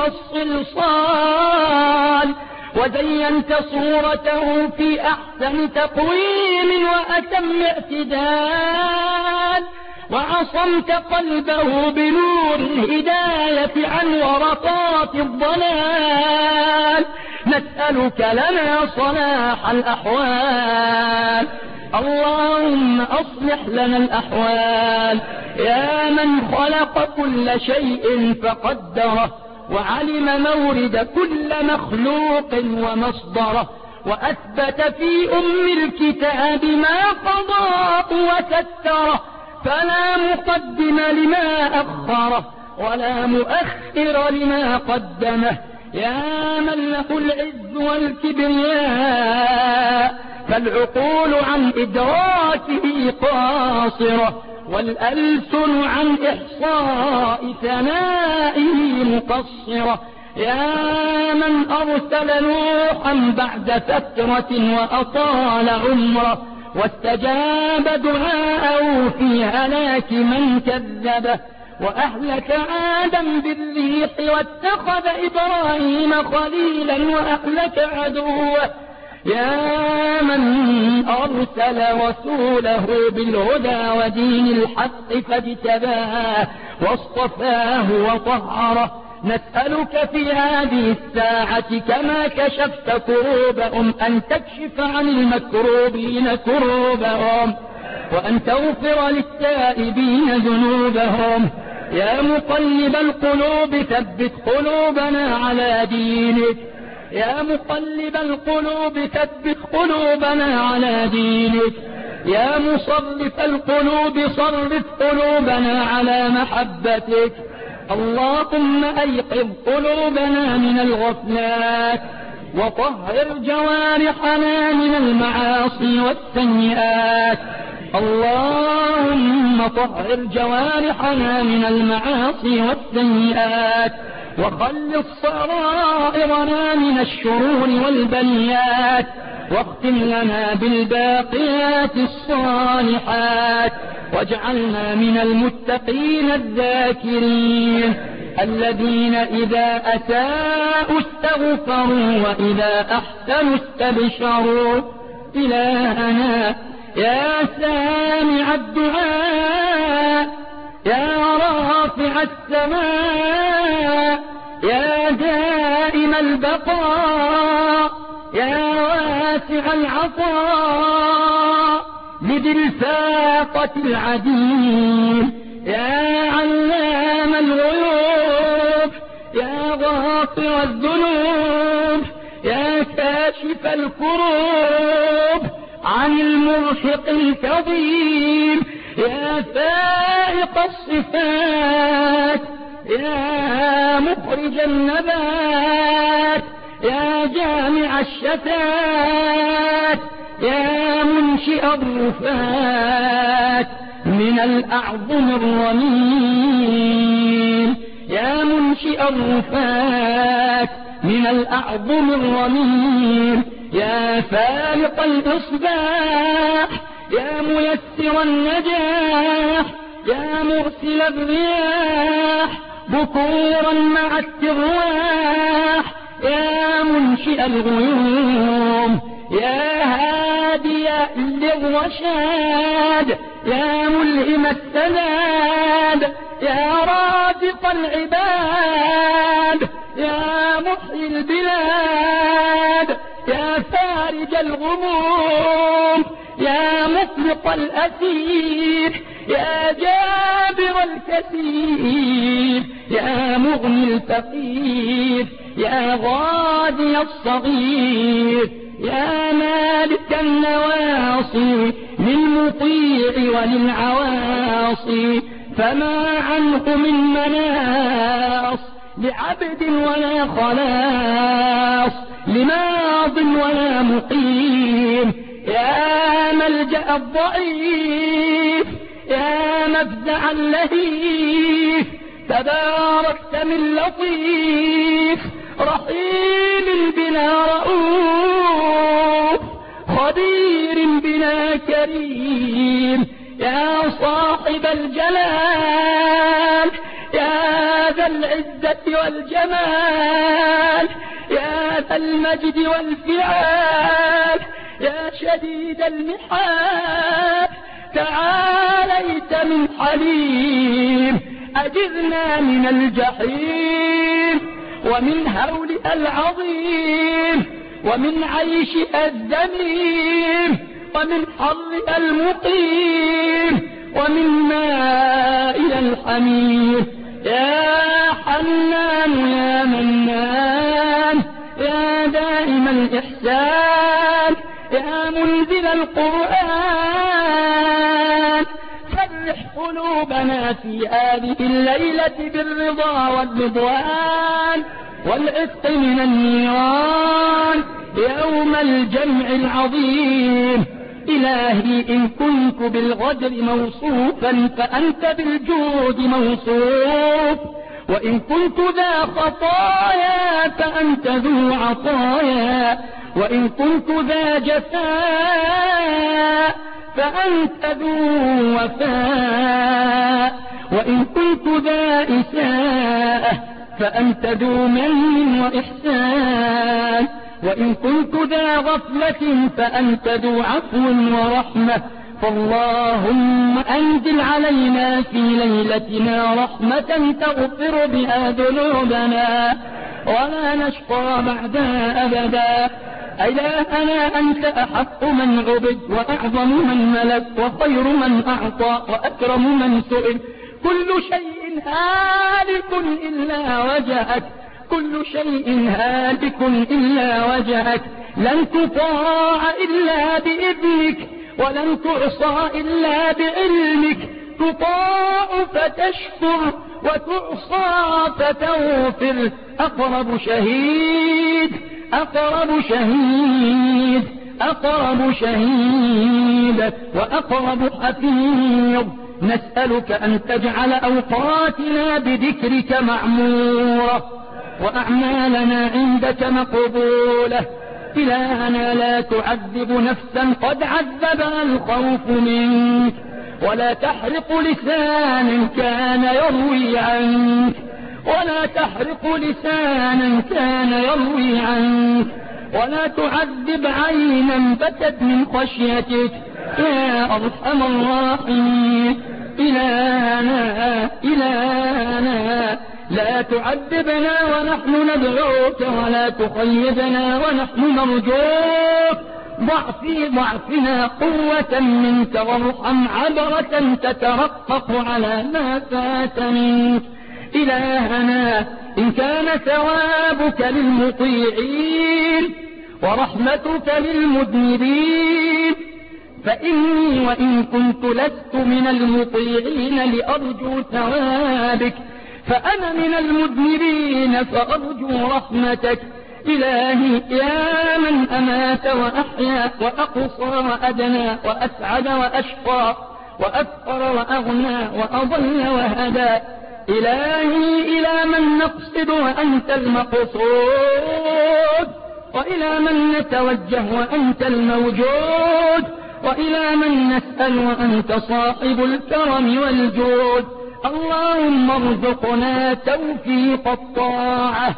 والصلصال وزينت صورته في أحسن تقويم وأتم اعتدال. وعصمت قلبه بنور الهداية عن ورقات الضلال. نسألك لنا صلاح الأحوال. اللهم أصلح لنا الأحوال. يا من خلق كل شيء فقدره وعلم مورد كل مخلوق ومصدره وأثبت في أم الكتاب ما قضاه وستره. فلا مقدم لما أخره ولا مؤخر لما قدمه. يا من له العز والكبرياء فالعقول عن إدراكه قاصرة والألسن عن إحصاء ثنائه مقصرة. يا من أرسل نوحا بعد فترة وأطال عمره واستجاب دعاءه في هلاك من كذبه وأهلك آدم بالريح واتخذ إبراهيم خليلا وأهلك عدوه يا من أرسل رسوله بالهدى ودين الحق فاجتباه واصطفاه وطهره. نسألك في هذه الساعة كما كشفت كروبهم أن تكشف عن المكروبين كروبهم وأن تغفر للتائبين ذنوبهم. يا مقلب القلوب ثبت قلوبنا على دينك. يا مقلب القلوب ثبت قلوبنا على دينك. يا مصرف القلوب صرف قلوبنا على محبتك. اللهم أيقظ قلوبنا من الغفلات وطهر جوارحنا من المعاصي والسيئات. اللهم طهر جوارحنا من المعاصي والسيئات وخلص سرائرنا من الشرور والبليات واختم لنا بالباقيات الصالحات واجعلنا من المتقين الذاكرين الذين إذا أساءوا استغفروا وإذا أحسنوا استبشروا. إلهنا يا سامع الدعاء يا رافع السماء يا دائم البقاء. يا واسع العطاء لذي الفاقة العديم يا علام الغيوب يا غافر الذنوب يا كاشف الكروب. عن المرهق الكظيم يا فائق الصفات يا مخرج النبات. يا جامع الشتات يا منشئ الرفات من الأعظم الرميم. يا منشئ الرفات من الأعظم الرميم. يا فالق الإصباح يا ميسر النجاح يا مرسل الرياح بكورا مع الترواح. يا منشئ الغيوم يا هادي للرشاد يا ملهم السداد يا رازق العباد يا محيي البلاد. يا فارج الغموم يا مطلق الأسير يا جابر الكثير يا مغني الفقير يا غادي الصغير يا مالك النواصي للمطيع وللعواصي فما عنه من مناص لعبد ولا خلاص. لماض ولا مقيم. يا ملجأ الضعيف يا مفزع اللهيف تباركت من لطيف رحيم بنا رؤوف خبير بنا كريم. يا صاحب الجلال يا ذا العزة والجمال يا ذا المجد والفعال يا شديد المحال تعاليت من حليم أجرنا من الجحيم ومن هولها العظيم ومن عيشها الذميم ومن حرها المقيم ومن مائها الحميم. يا حنان يا منان يا دائم الإحسان يا منزل القرآن. فرح قلوبنا في هذه الليلة بالرضا والرضوان والعتق من النيران. يوم الجمع العظيم إلهي إن كنت بالغدر موصوفا فأنت بالجود موصوف. وإن كنت ذا خطايا فأنت ذو عطايا. وإن كنت ذا جفاء فأنت ذو وفاء. وإن كنت ذا إساءة فأنت ذو من وإحسان. وإن كنت ذا غفلة فأنت ذو عفو ورحمة فاللهم أنزل علينا في ليلتنا رحمة تغفر بها ذنوبنا ولا نشقى بعدها أبدا. إلهنا أنت أحق من عبد وأعظم من ملك وخير من أعطى وأكرم من سئل. كل شيء هالك إلا وجهك كل شيء هالك إلا وجهك لن تطاع إلا بإذنك ولن تعصى إلا بعلمك. تطاع فتشكر وتعصى فتغفر. أقرب شهيد أقرب شهيد أقرب شهيد وأقرب حفيظ. نسألك أن تجعل أوقاتنا بذكرك معمورة وأعمالنا عندك مقبولة. إلهنا لا تعذب نفسا قد عذبها الخوف منك. ولا تحرق لسانا كان يروي عنك. ولا تحرق لسانا كان يروي عنك. ولا تعذب عينا بكت من خشيتك. يا أرحم الراحمين. إلهنا إلهنا. لا تعذبنا ونحن ندعوك ولا تخيبنا ونحن نرجوك ضع في ضعفنا قوة منك وارحم عبرة تترقق على ما فات منك. إلهنا إن كان ثوابك للمطيعين ورحمتك للمذنبين. فإني وإن كنت لست من المطيعين لأرجو ثوابك. فأنا من المذنبين فأرجو رحمتك. إلهي يا من أمات وأحيا وأقصى وأدنى وأسعد وأشقى وأفقر وأغنى وأضل وهدى. إلهي إلى من نقصد وأنت المقصود. وإلى من نتوجه وأنت الموجود. وإلى من نسأل وأنت صاحب الكرم والجود. اللهم ارزقنا توفيق الطاعة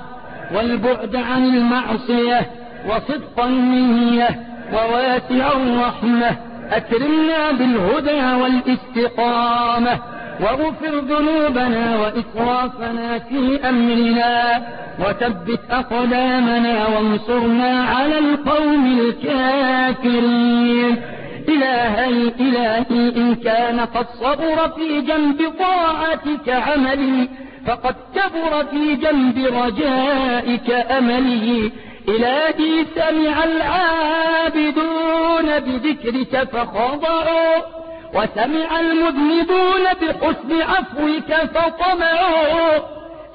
والبعد عن المعصية وصدق النية وواسع الرحمة. أكرمنا بالهدى والاستقامة واغفر ذنوبنا وإسرافنا في أمرنا وثبت أقدامنا وانصرنا على القوم الكافرين. إلهي إلهي إن كان قد صبر في جنب طاعتك عملي فقد كبر في جنب رجائك أملي. إلهي سمع العابدون بذكرك فخضعوا وسمع المذنبون بحسن عفوك فطمعوا.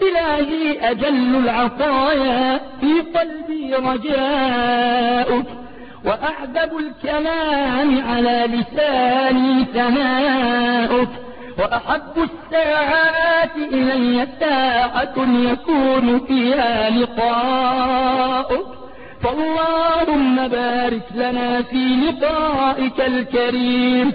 إلهي أجل العطايا في قلبي رجاؤك. وأعذب الكلام على لساني ثناؤك وأحب الساعات إلي ساعة يكون فيها لقاؤك. فاللهم بارك لنا في لقائك الكريم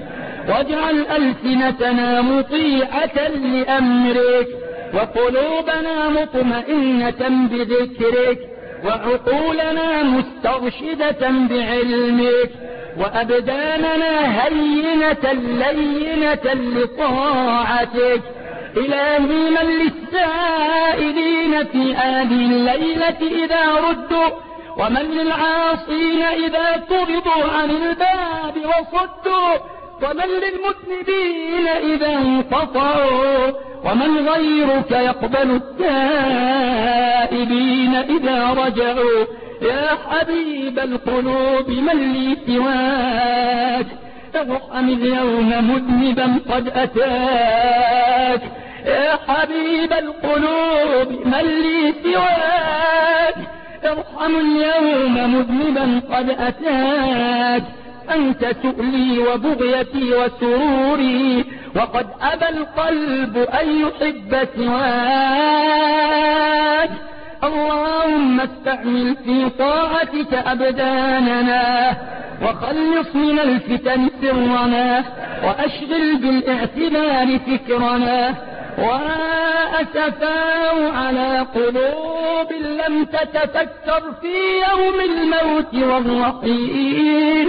واجعل ألسنتنا مطيعة لأمرك وقلوبنا مطمئنة بذكرك وعقولنا مسترشدة بعلمك وأبداننا هينة لينة لطاعتك. إلهي من للسائلين في هذه الليلة إذا ردوا ومن للعاصين إذا طردوا عن الباب وصدوا. ومن للمذنبين إذا انقطعوا ومن غيرك يقبل التائبين إذا رجعوا يا حبيب القلوب من لي سواك ارحم اليوم مذنبا قد أتاك يا حبيب القلوب من لي سواك ارحم اليوم مذنبا قد أتاك أنت سؤلي وبغيتي وسروري وقد أبى القلب أن يحب سواك اللهم استعمل في طاعتك أبداننا وخلص من الفتن سرنا وأشغل بالإعتبار فكرنا. وأسفاه على قلوب لم تتفكر في يوم الموت والرحيل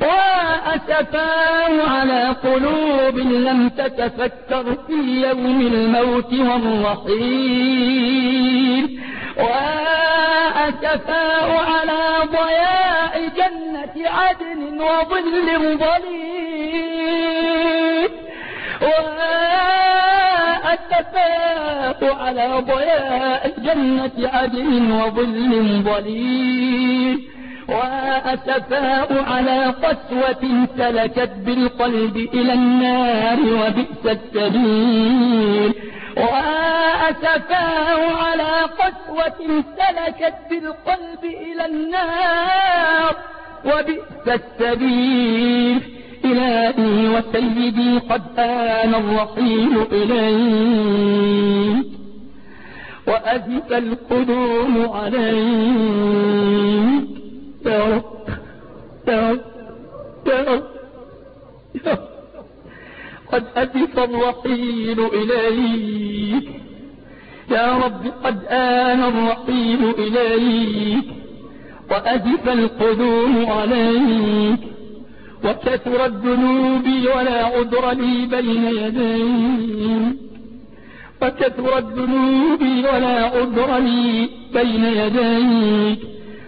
وأسفاه على قلوب لم تتفكر في يوم الموت والرحيل وأسفاه على ضياء جنة عدن وظل ظليل. وأسفاه على ضياء جنة عدن وظل ظليل وأسفاء على قسوة سلكت بالقلب إلى النار وبئس السبيل وأسفاء على قسوة سلكت بالقلب إلى النار وبئس السبيل إلهي وسيدي قد آن الرحيل إليك وأزف القدوم عليك. يا رب يا رب يا رب يا رب قد أزف الرحيل إليك. يا رب قد آن الرحيل إليك وأزف القدوم عليك. وكثرت ذنوبي ولا عذر لي بين يديك وكثرت ذنوبي ولا عذر لي بين يديك.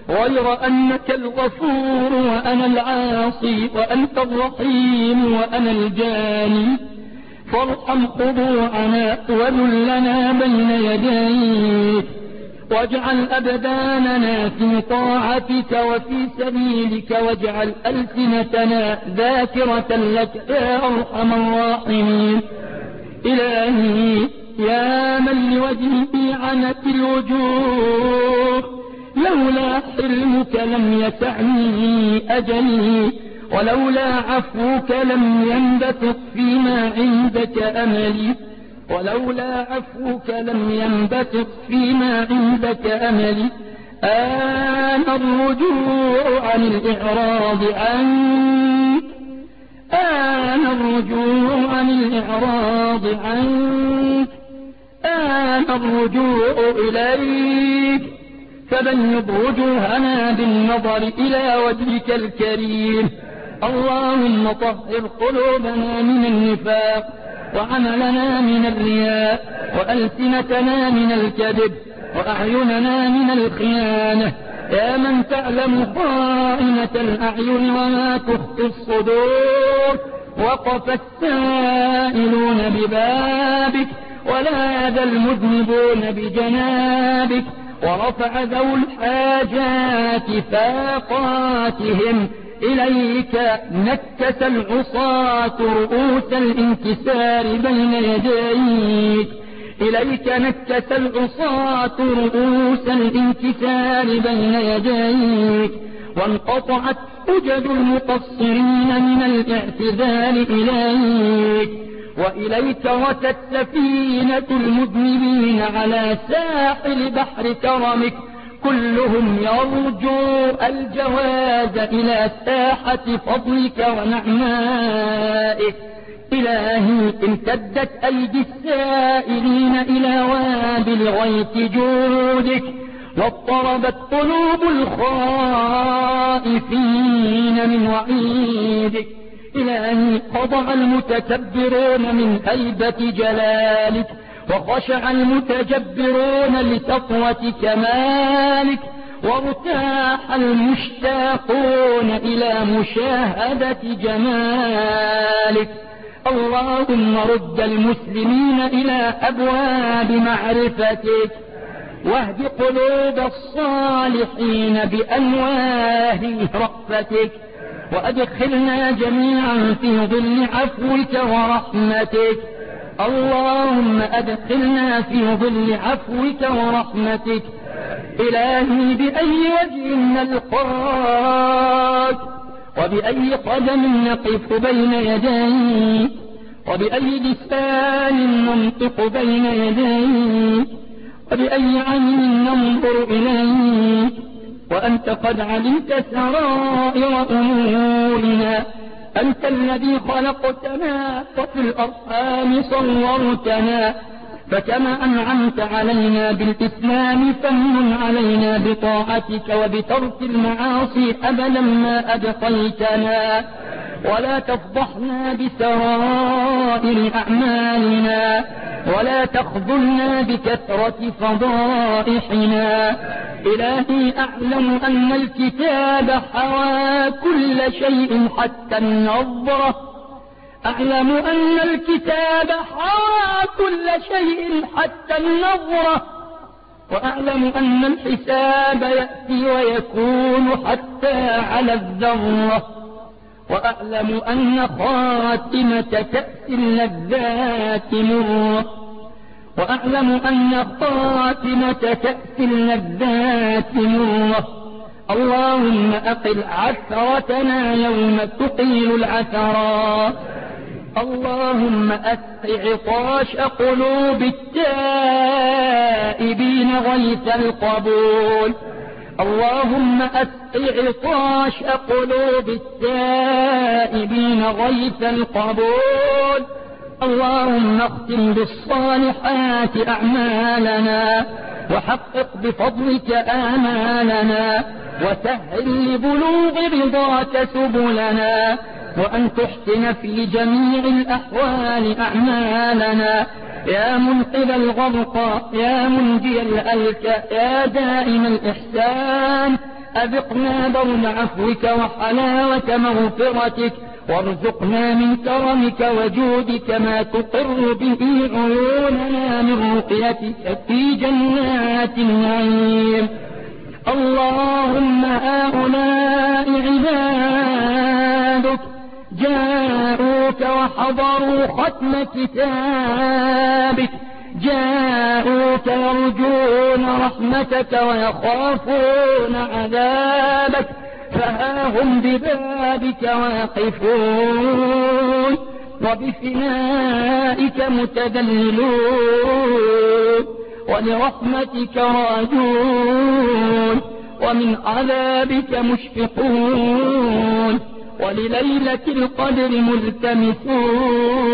غير أنك الغفور وأنا العاصي وأنت الرحيم وأنا الجاني. فارحم خضوعنا وذلنا بين يديك. واجعل أبداننا في طاعتك وفي سبيلك واجعل ألسنتنا ذاكرة لك يا أرحم الراحمين. إلهي يا من لوجهه عنت الوجوه لولا حلمك لم يسعني أجلي ولولا عفوك لم ينبثق فيما عندك أملي. ولولا عفوك لم ينبثق فيما عندك أملي آن الرجوع عن الإعراض عنك. آن الرجوع عن الإعراض عنك. آن الرجوع إليك. فبلغ وجوهنا بالنظر إلى وجهك الكريم. اللهم طهر قلوبنا من النفاق. وعملنا من الرياء وألسنتنا من الكذب وأعيننا من الخيانة. يا من تعلم خائنة الأعين وما تخفي الصدور وقف السائلون ببابك ولا يذا المذنبون بجنابك. ورفع ذو الحاجات فاقاتهم إليك نكس العصاة رؤوس الانكسار بين يديك. إليك نكس العصاة رؤوس الانكسار بين يديك. وانقطعت حجج المقصرين من الاعتذار إليك. وإليك رتت سفينة المذنبين على ساحل بحر كرمك. كلهم يرجو الجواز إلى ساحة فضلك ونعمائك إلهي امتدت أيدي السائلين إلى واد الغيث جودك واضطربت قلوب الخائفين من وعيدك. إلهي خضع المتكبرون من هيبة جلالك وخشع المتجبرون لسطوة كمالك وارتاح المشتاقون إلى مشاهدة جمالك. اللهم رد المسلمين إلى أبواب معرفتك. واهد قلوب الصالحين بأنواه رأفتك. وأدخلنا جميعا في ظل عفوك ورحمتك. اللهم أدخلنا في ظل عفوك ورحمتك. إلهي بأي وجه نلقاك؟ وبأي قدم نقف بين يديك؟ وبأي لسان ننطق بين يديك؟ وبأي عين ننظر إليك؟ وأنت قد علمت سرائر أمورنا. أنت الذي خلقتنا وفي الأرحام صورتنا. فكما أنعمت علينا بالإسلام فمن علينا بطاعتك وبترك المعاصي أبدا ما أدخلتنا ولا تفضحنا بسرائر أعمالنا ولا تخذلنا بكثرة فضائحنا. إلهي أعلم أن الكتاب حوى كل شيء حتى النظرة. أعلم أن الكتاب حوى كل شيء حتى النظرة وأعلم أن الحساب يأتي ويكون حتى على الذرة وأعلم أن خاتمة كأس اللذات مرة وأعلم أن خاتمة كأس اللذات مرة. اللهم أقل عثرتنا يوم تقيل العثرات. اللهم أسق عطاش قلوب التائبين غيث القبول. اللهم أسق عطاش قلوب التائبين غيث القبول. اللهم اختم بالصالحات أعمالنا وحقق بفضلك آمالنا وسهل لبلوغ رضاك سبلنا وأن تحسن في جميع الأحوال أعمالنا. يا منقذ الغرق يا منجي الألك يا دائم الإحسان. أذقنا بول عفوك وحلاوة مغفرتك. وارزقنا من كرمك وجودك ما تقر به عيوننا من رقيتك في جنات النعيم. اللهم هؤلاء عبادك. جاءوك وحضروا ختم كتابك. جاءوك يرجون رحمتك ويخافون عذابك. فها هم ببابك واقفون. وبفنائك متذللون. ولرحمتك راجون. ومن عذابك مشفقون. ولليلة القدر ملتمسون.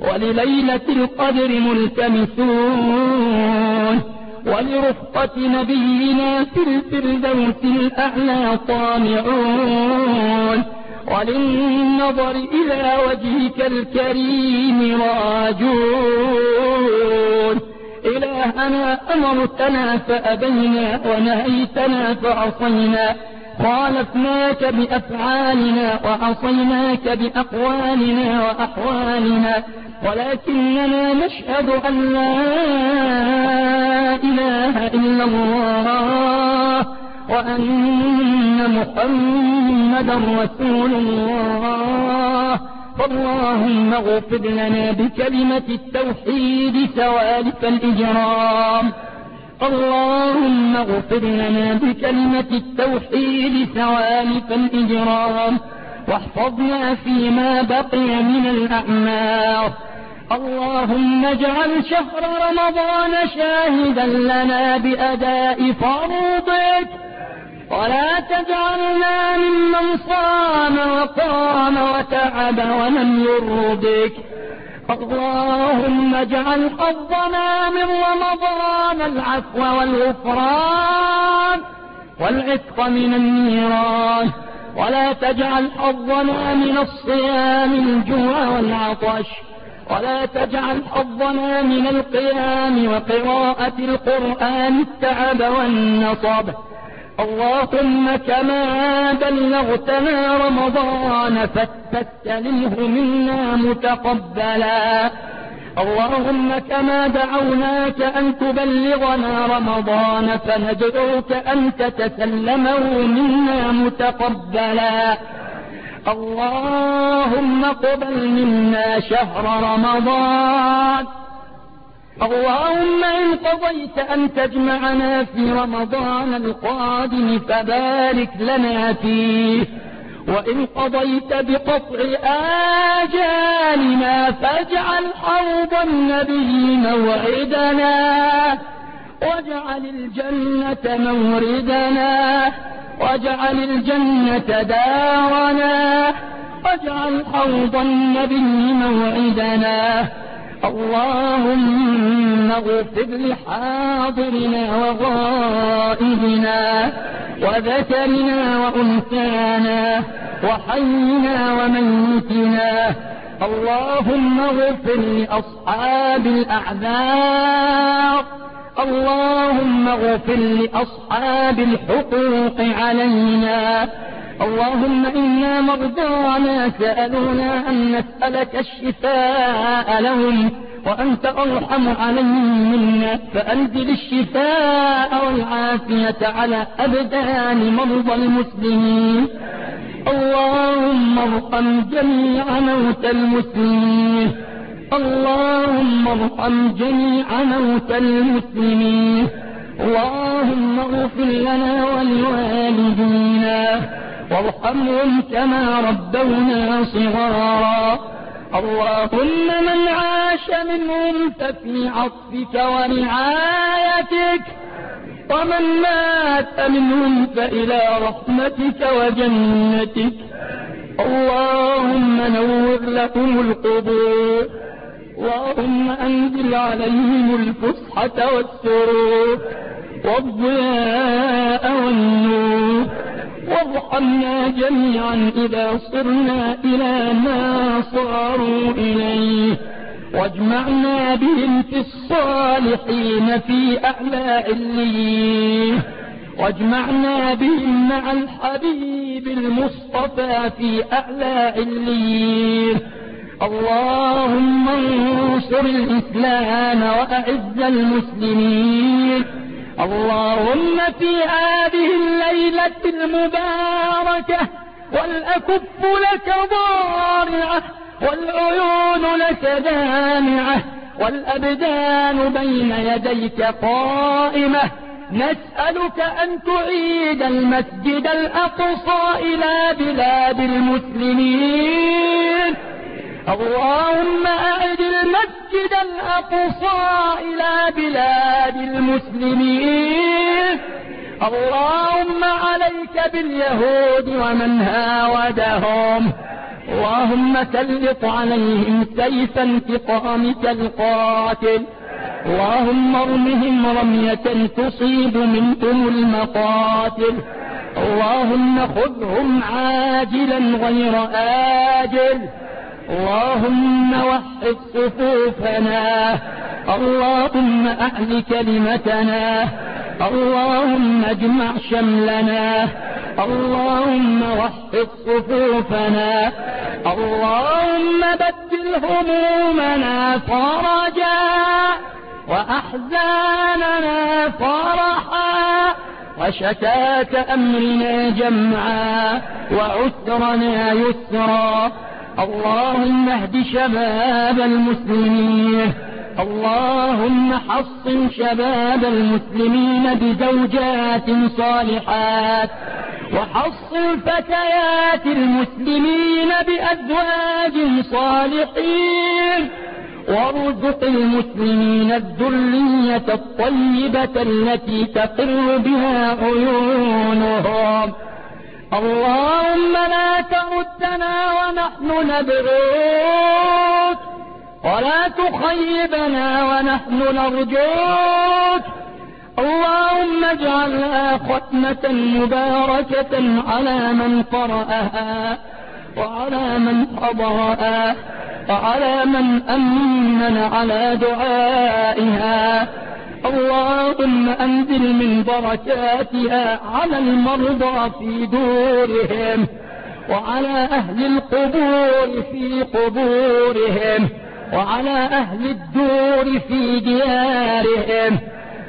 ولليلة القدر ملتمسون. ولرفقة نبينا في الفردوس الأعلى طامعون. وللنظر إلى وجهك الكريم راجون. إلهنا أمرتنا فأبينا ونهيتنا فعصينا. خالفناك بأفعالنا وعصيناك بأقوالنا وأحوالنا ولكننا نشهد أن لا إله إلا الله وأن محمدا رسول الله. فاللهم اغفر لنا بكلمة التوحيد سوالف الإجرام. اللهم اغفر لنا بكلمة التوحيد سوالف الإجرام واحفظنا فيما بقي من الأعمار. اللهم اجعل شهر رمضان شاهدا لنا بأداء فرضك ولا تجعلنا ممن صام وقام وتعب ولم يرضك. اللهم اجعل حظنا من رمضان العفو والغفران والعتق من النيران ولا تجعل حظنا من الصيام الجوع والعطش ولا تجعل حظنا من القيام وقراءة القرآن التعب والنصب اللهم كما بلغتنا رمضان فاستسلمه منا متقبلا. اللهم كما دعوناك أن تبلغنا رمضان فندعوك أن تتسلمه منا متقبلا. اللهم قبل منا شهر رمضان. اللهم إن قضيت أن تجمعنا في رمضان القادم فبارك لنا فيه. وإن قضيت بقطع آجالنا فاجعل حوض النبي موعدنا. واجعل الجنة موردنا. واجعل الجنة دارنا. واجعل حوض النبي موعدنا. اللهم اغفر لحاضرنا وغائبنا وذكرنا وأنثانا وحينا وميتنا اللهم اغفر لأصحاب الأعذار اللهم اغفر لأصحاب الحقوق علينا اللهم إنا مرضانا سألونا أن نسألك الشفاء لهم وأنت أرحم عليهم منا فأنزل الشفاء والعافية على أبدان مرضى المسلمين. اللهم ارحم جميع موتى المسلمين. اللهم ارحم جميع موتى المسلمين. اللهم اغفر لنا ولوالدينا وارحمهم كما ربونا صغارا. اللهم من عاش منهم ففي عطفك ورعايتك ومن مات منهم فإلى رحمتك وجنتك. اللهم نور لهم القبور اللهم أنزل عليهم الفسحة والسرور والضياء والنور وارحم وارحمنا جميعا إذا صرنا إلى ما صاروا إليه واجمعنا بهم في الصالحين في أعلى عليين واجمعنا بهم مع الحبيب المصطفى في أعلى عليين اللهم انصر الإسلام وأعز المسلمين. اللهم في هذه الليلة المباركة والأكف لك ضارعة والعيون لك دامعة والأبدان بين يديك قائمة. نسألك أن تعيد المسجد الأقصى إلى بلاد المسلمين. اللهم أعد المسجد الأقصى إلى بلاد المسلمين. اللهم عليك باليهود ومن هاودهم. اللهم سلط عليهم سيف انتقامك القاتل. اللهم ارمهم رمية تصيب منهم المقاتل. اللهم خذهم عاجلا غير آجل. اللهم وحد صفوفنا. اللهم أعل كلمتنا. اللهم اجمع شملنا. اللهم وحد صفوفنا. اللهم بدل همومنا فرجا وأحزاننا فرحا وشتات أمرنا جمعا وعسرنا يسرا. اللهم اهد شباب المسلمين. اللهم حصن شباب المسلمين بزوجات صالحات. وحصن فتيات المسلمين بأزواج صالحين. وارزق المسلمين الذرية الطيبة التي تقر بها عيونهم. اللهم لا تردنا ونحن ندعوك ولا تخيبنا ونحن نرجوك. اللهم اجعلها ختمة مباركة على من قرأها وعلى من حضرها وعلى من أمن على دعائها. اللهم أنزل من بركاتها على المرضى في دورهم وعلى أهل القبور في قبورهم وعلى أهل الدور في ديارهم.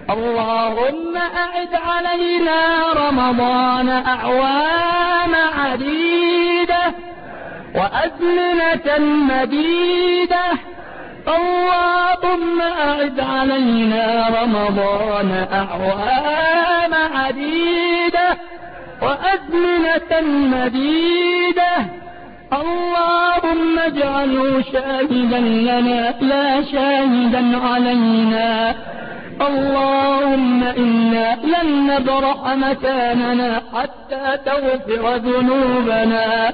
اللهم أعد علينا رمضان أعوام عديدة وأزمنة مديدة اللهم أعد علينا رمضان أعوام عديدة وأزمنة مديدة. اللهم اجعله شاهدا لنا لا شاهدا علينا. اللهم إنا لن نبرح مكاننا حتى تغفر ذنوبنا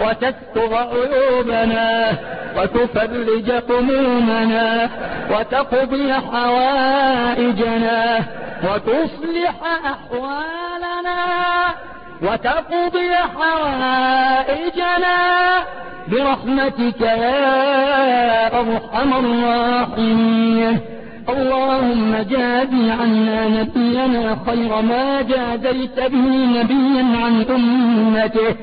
وتستر عيوبنا وتفرج همومنا وتقضي حوائجنا وتصلح أحوالنا وتقضي حوائجنا. برحمتك يا أرحم الراحمين. اللهم جازي عنا نبينا خير ما جازيت به نبيا عن أمته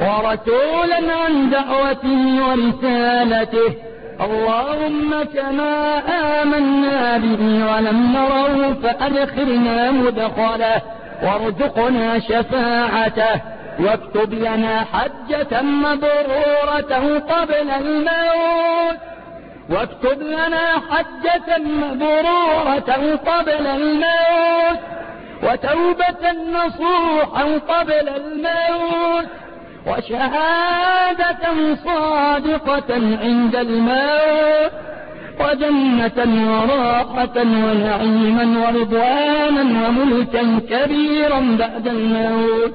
ورسولا عن دعوته ورسالته. اللهم كما آمنا به ولم نره فأدخلنا مدخله وارزقنا شفاعته. واكتب لنا حجة مبرورة قبل الموت. واكتب لنا حجة مبرورة قبل الموت وتوبة نصوحا قبل الموت وشهادة صادقة عند الموت وجنة وراحة ونعيما ورضوانا وملكا كبيرا بعد الموت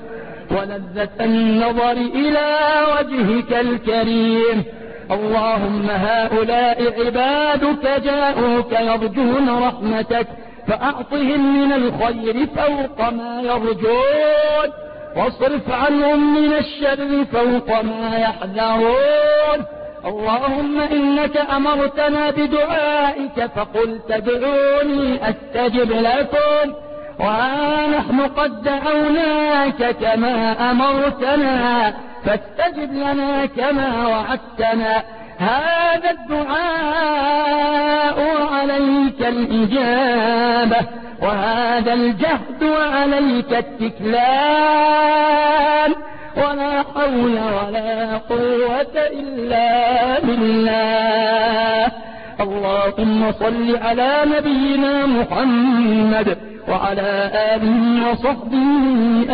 ولذة النظر إلى وجهك الكريم. اللهم هؤلاء عبادك جاءوك يرجون رحمتك فأعطهم من الخير فوق ما يرجون واصرف عنهم من الشر فوق ما يحذرون. اللهم إنك أمرتنا بدعائك فقلت ادعوني أستجب لكم. ونحن قد دعوناك كما أمرتنا فاستجب لنا كما وعدتنا هذا الدعاء وعليك الإجابة وهذا الجهد وعليك التكلان ولا حول ولا قوة إلا بالله اللهم صل على نبينا محمد وعلى آله وصحبه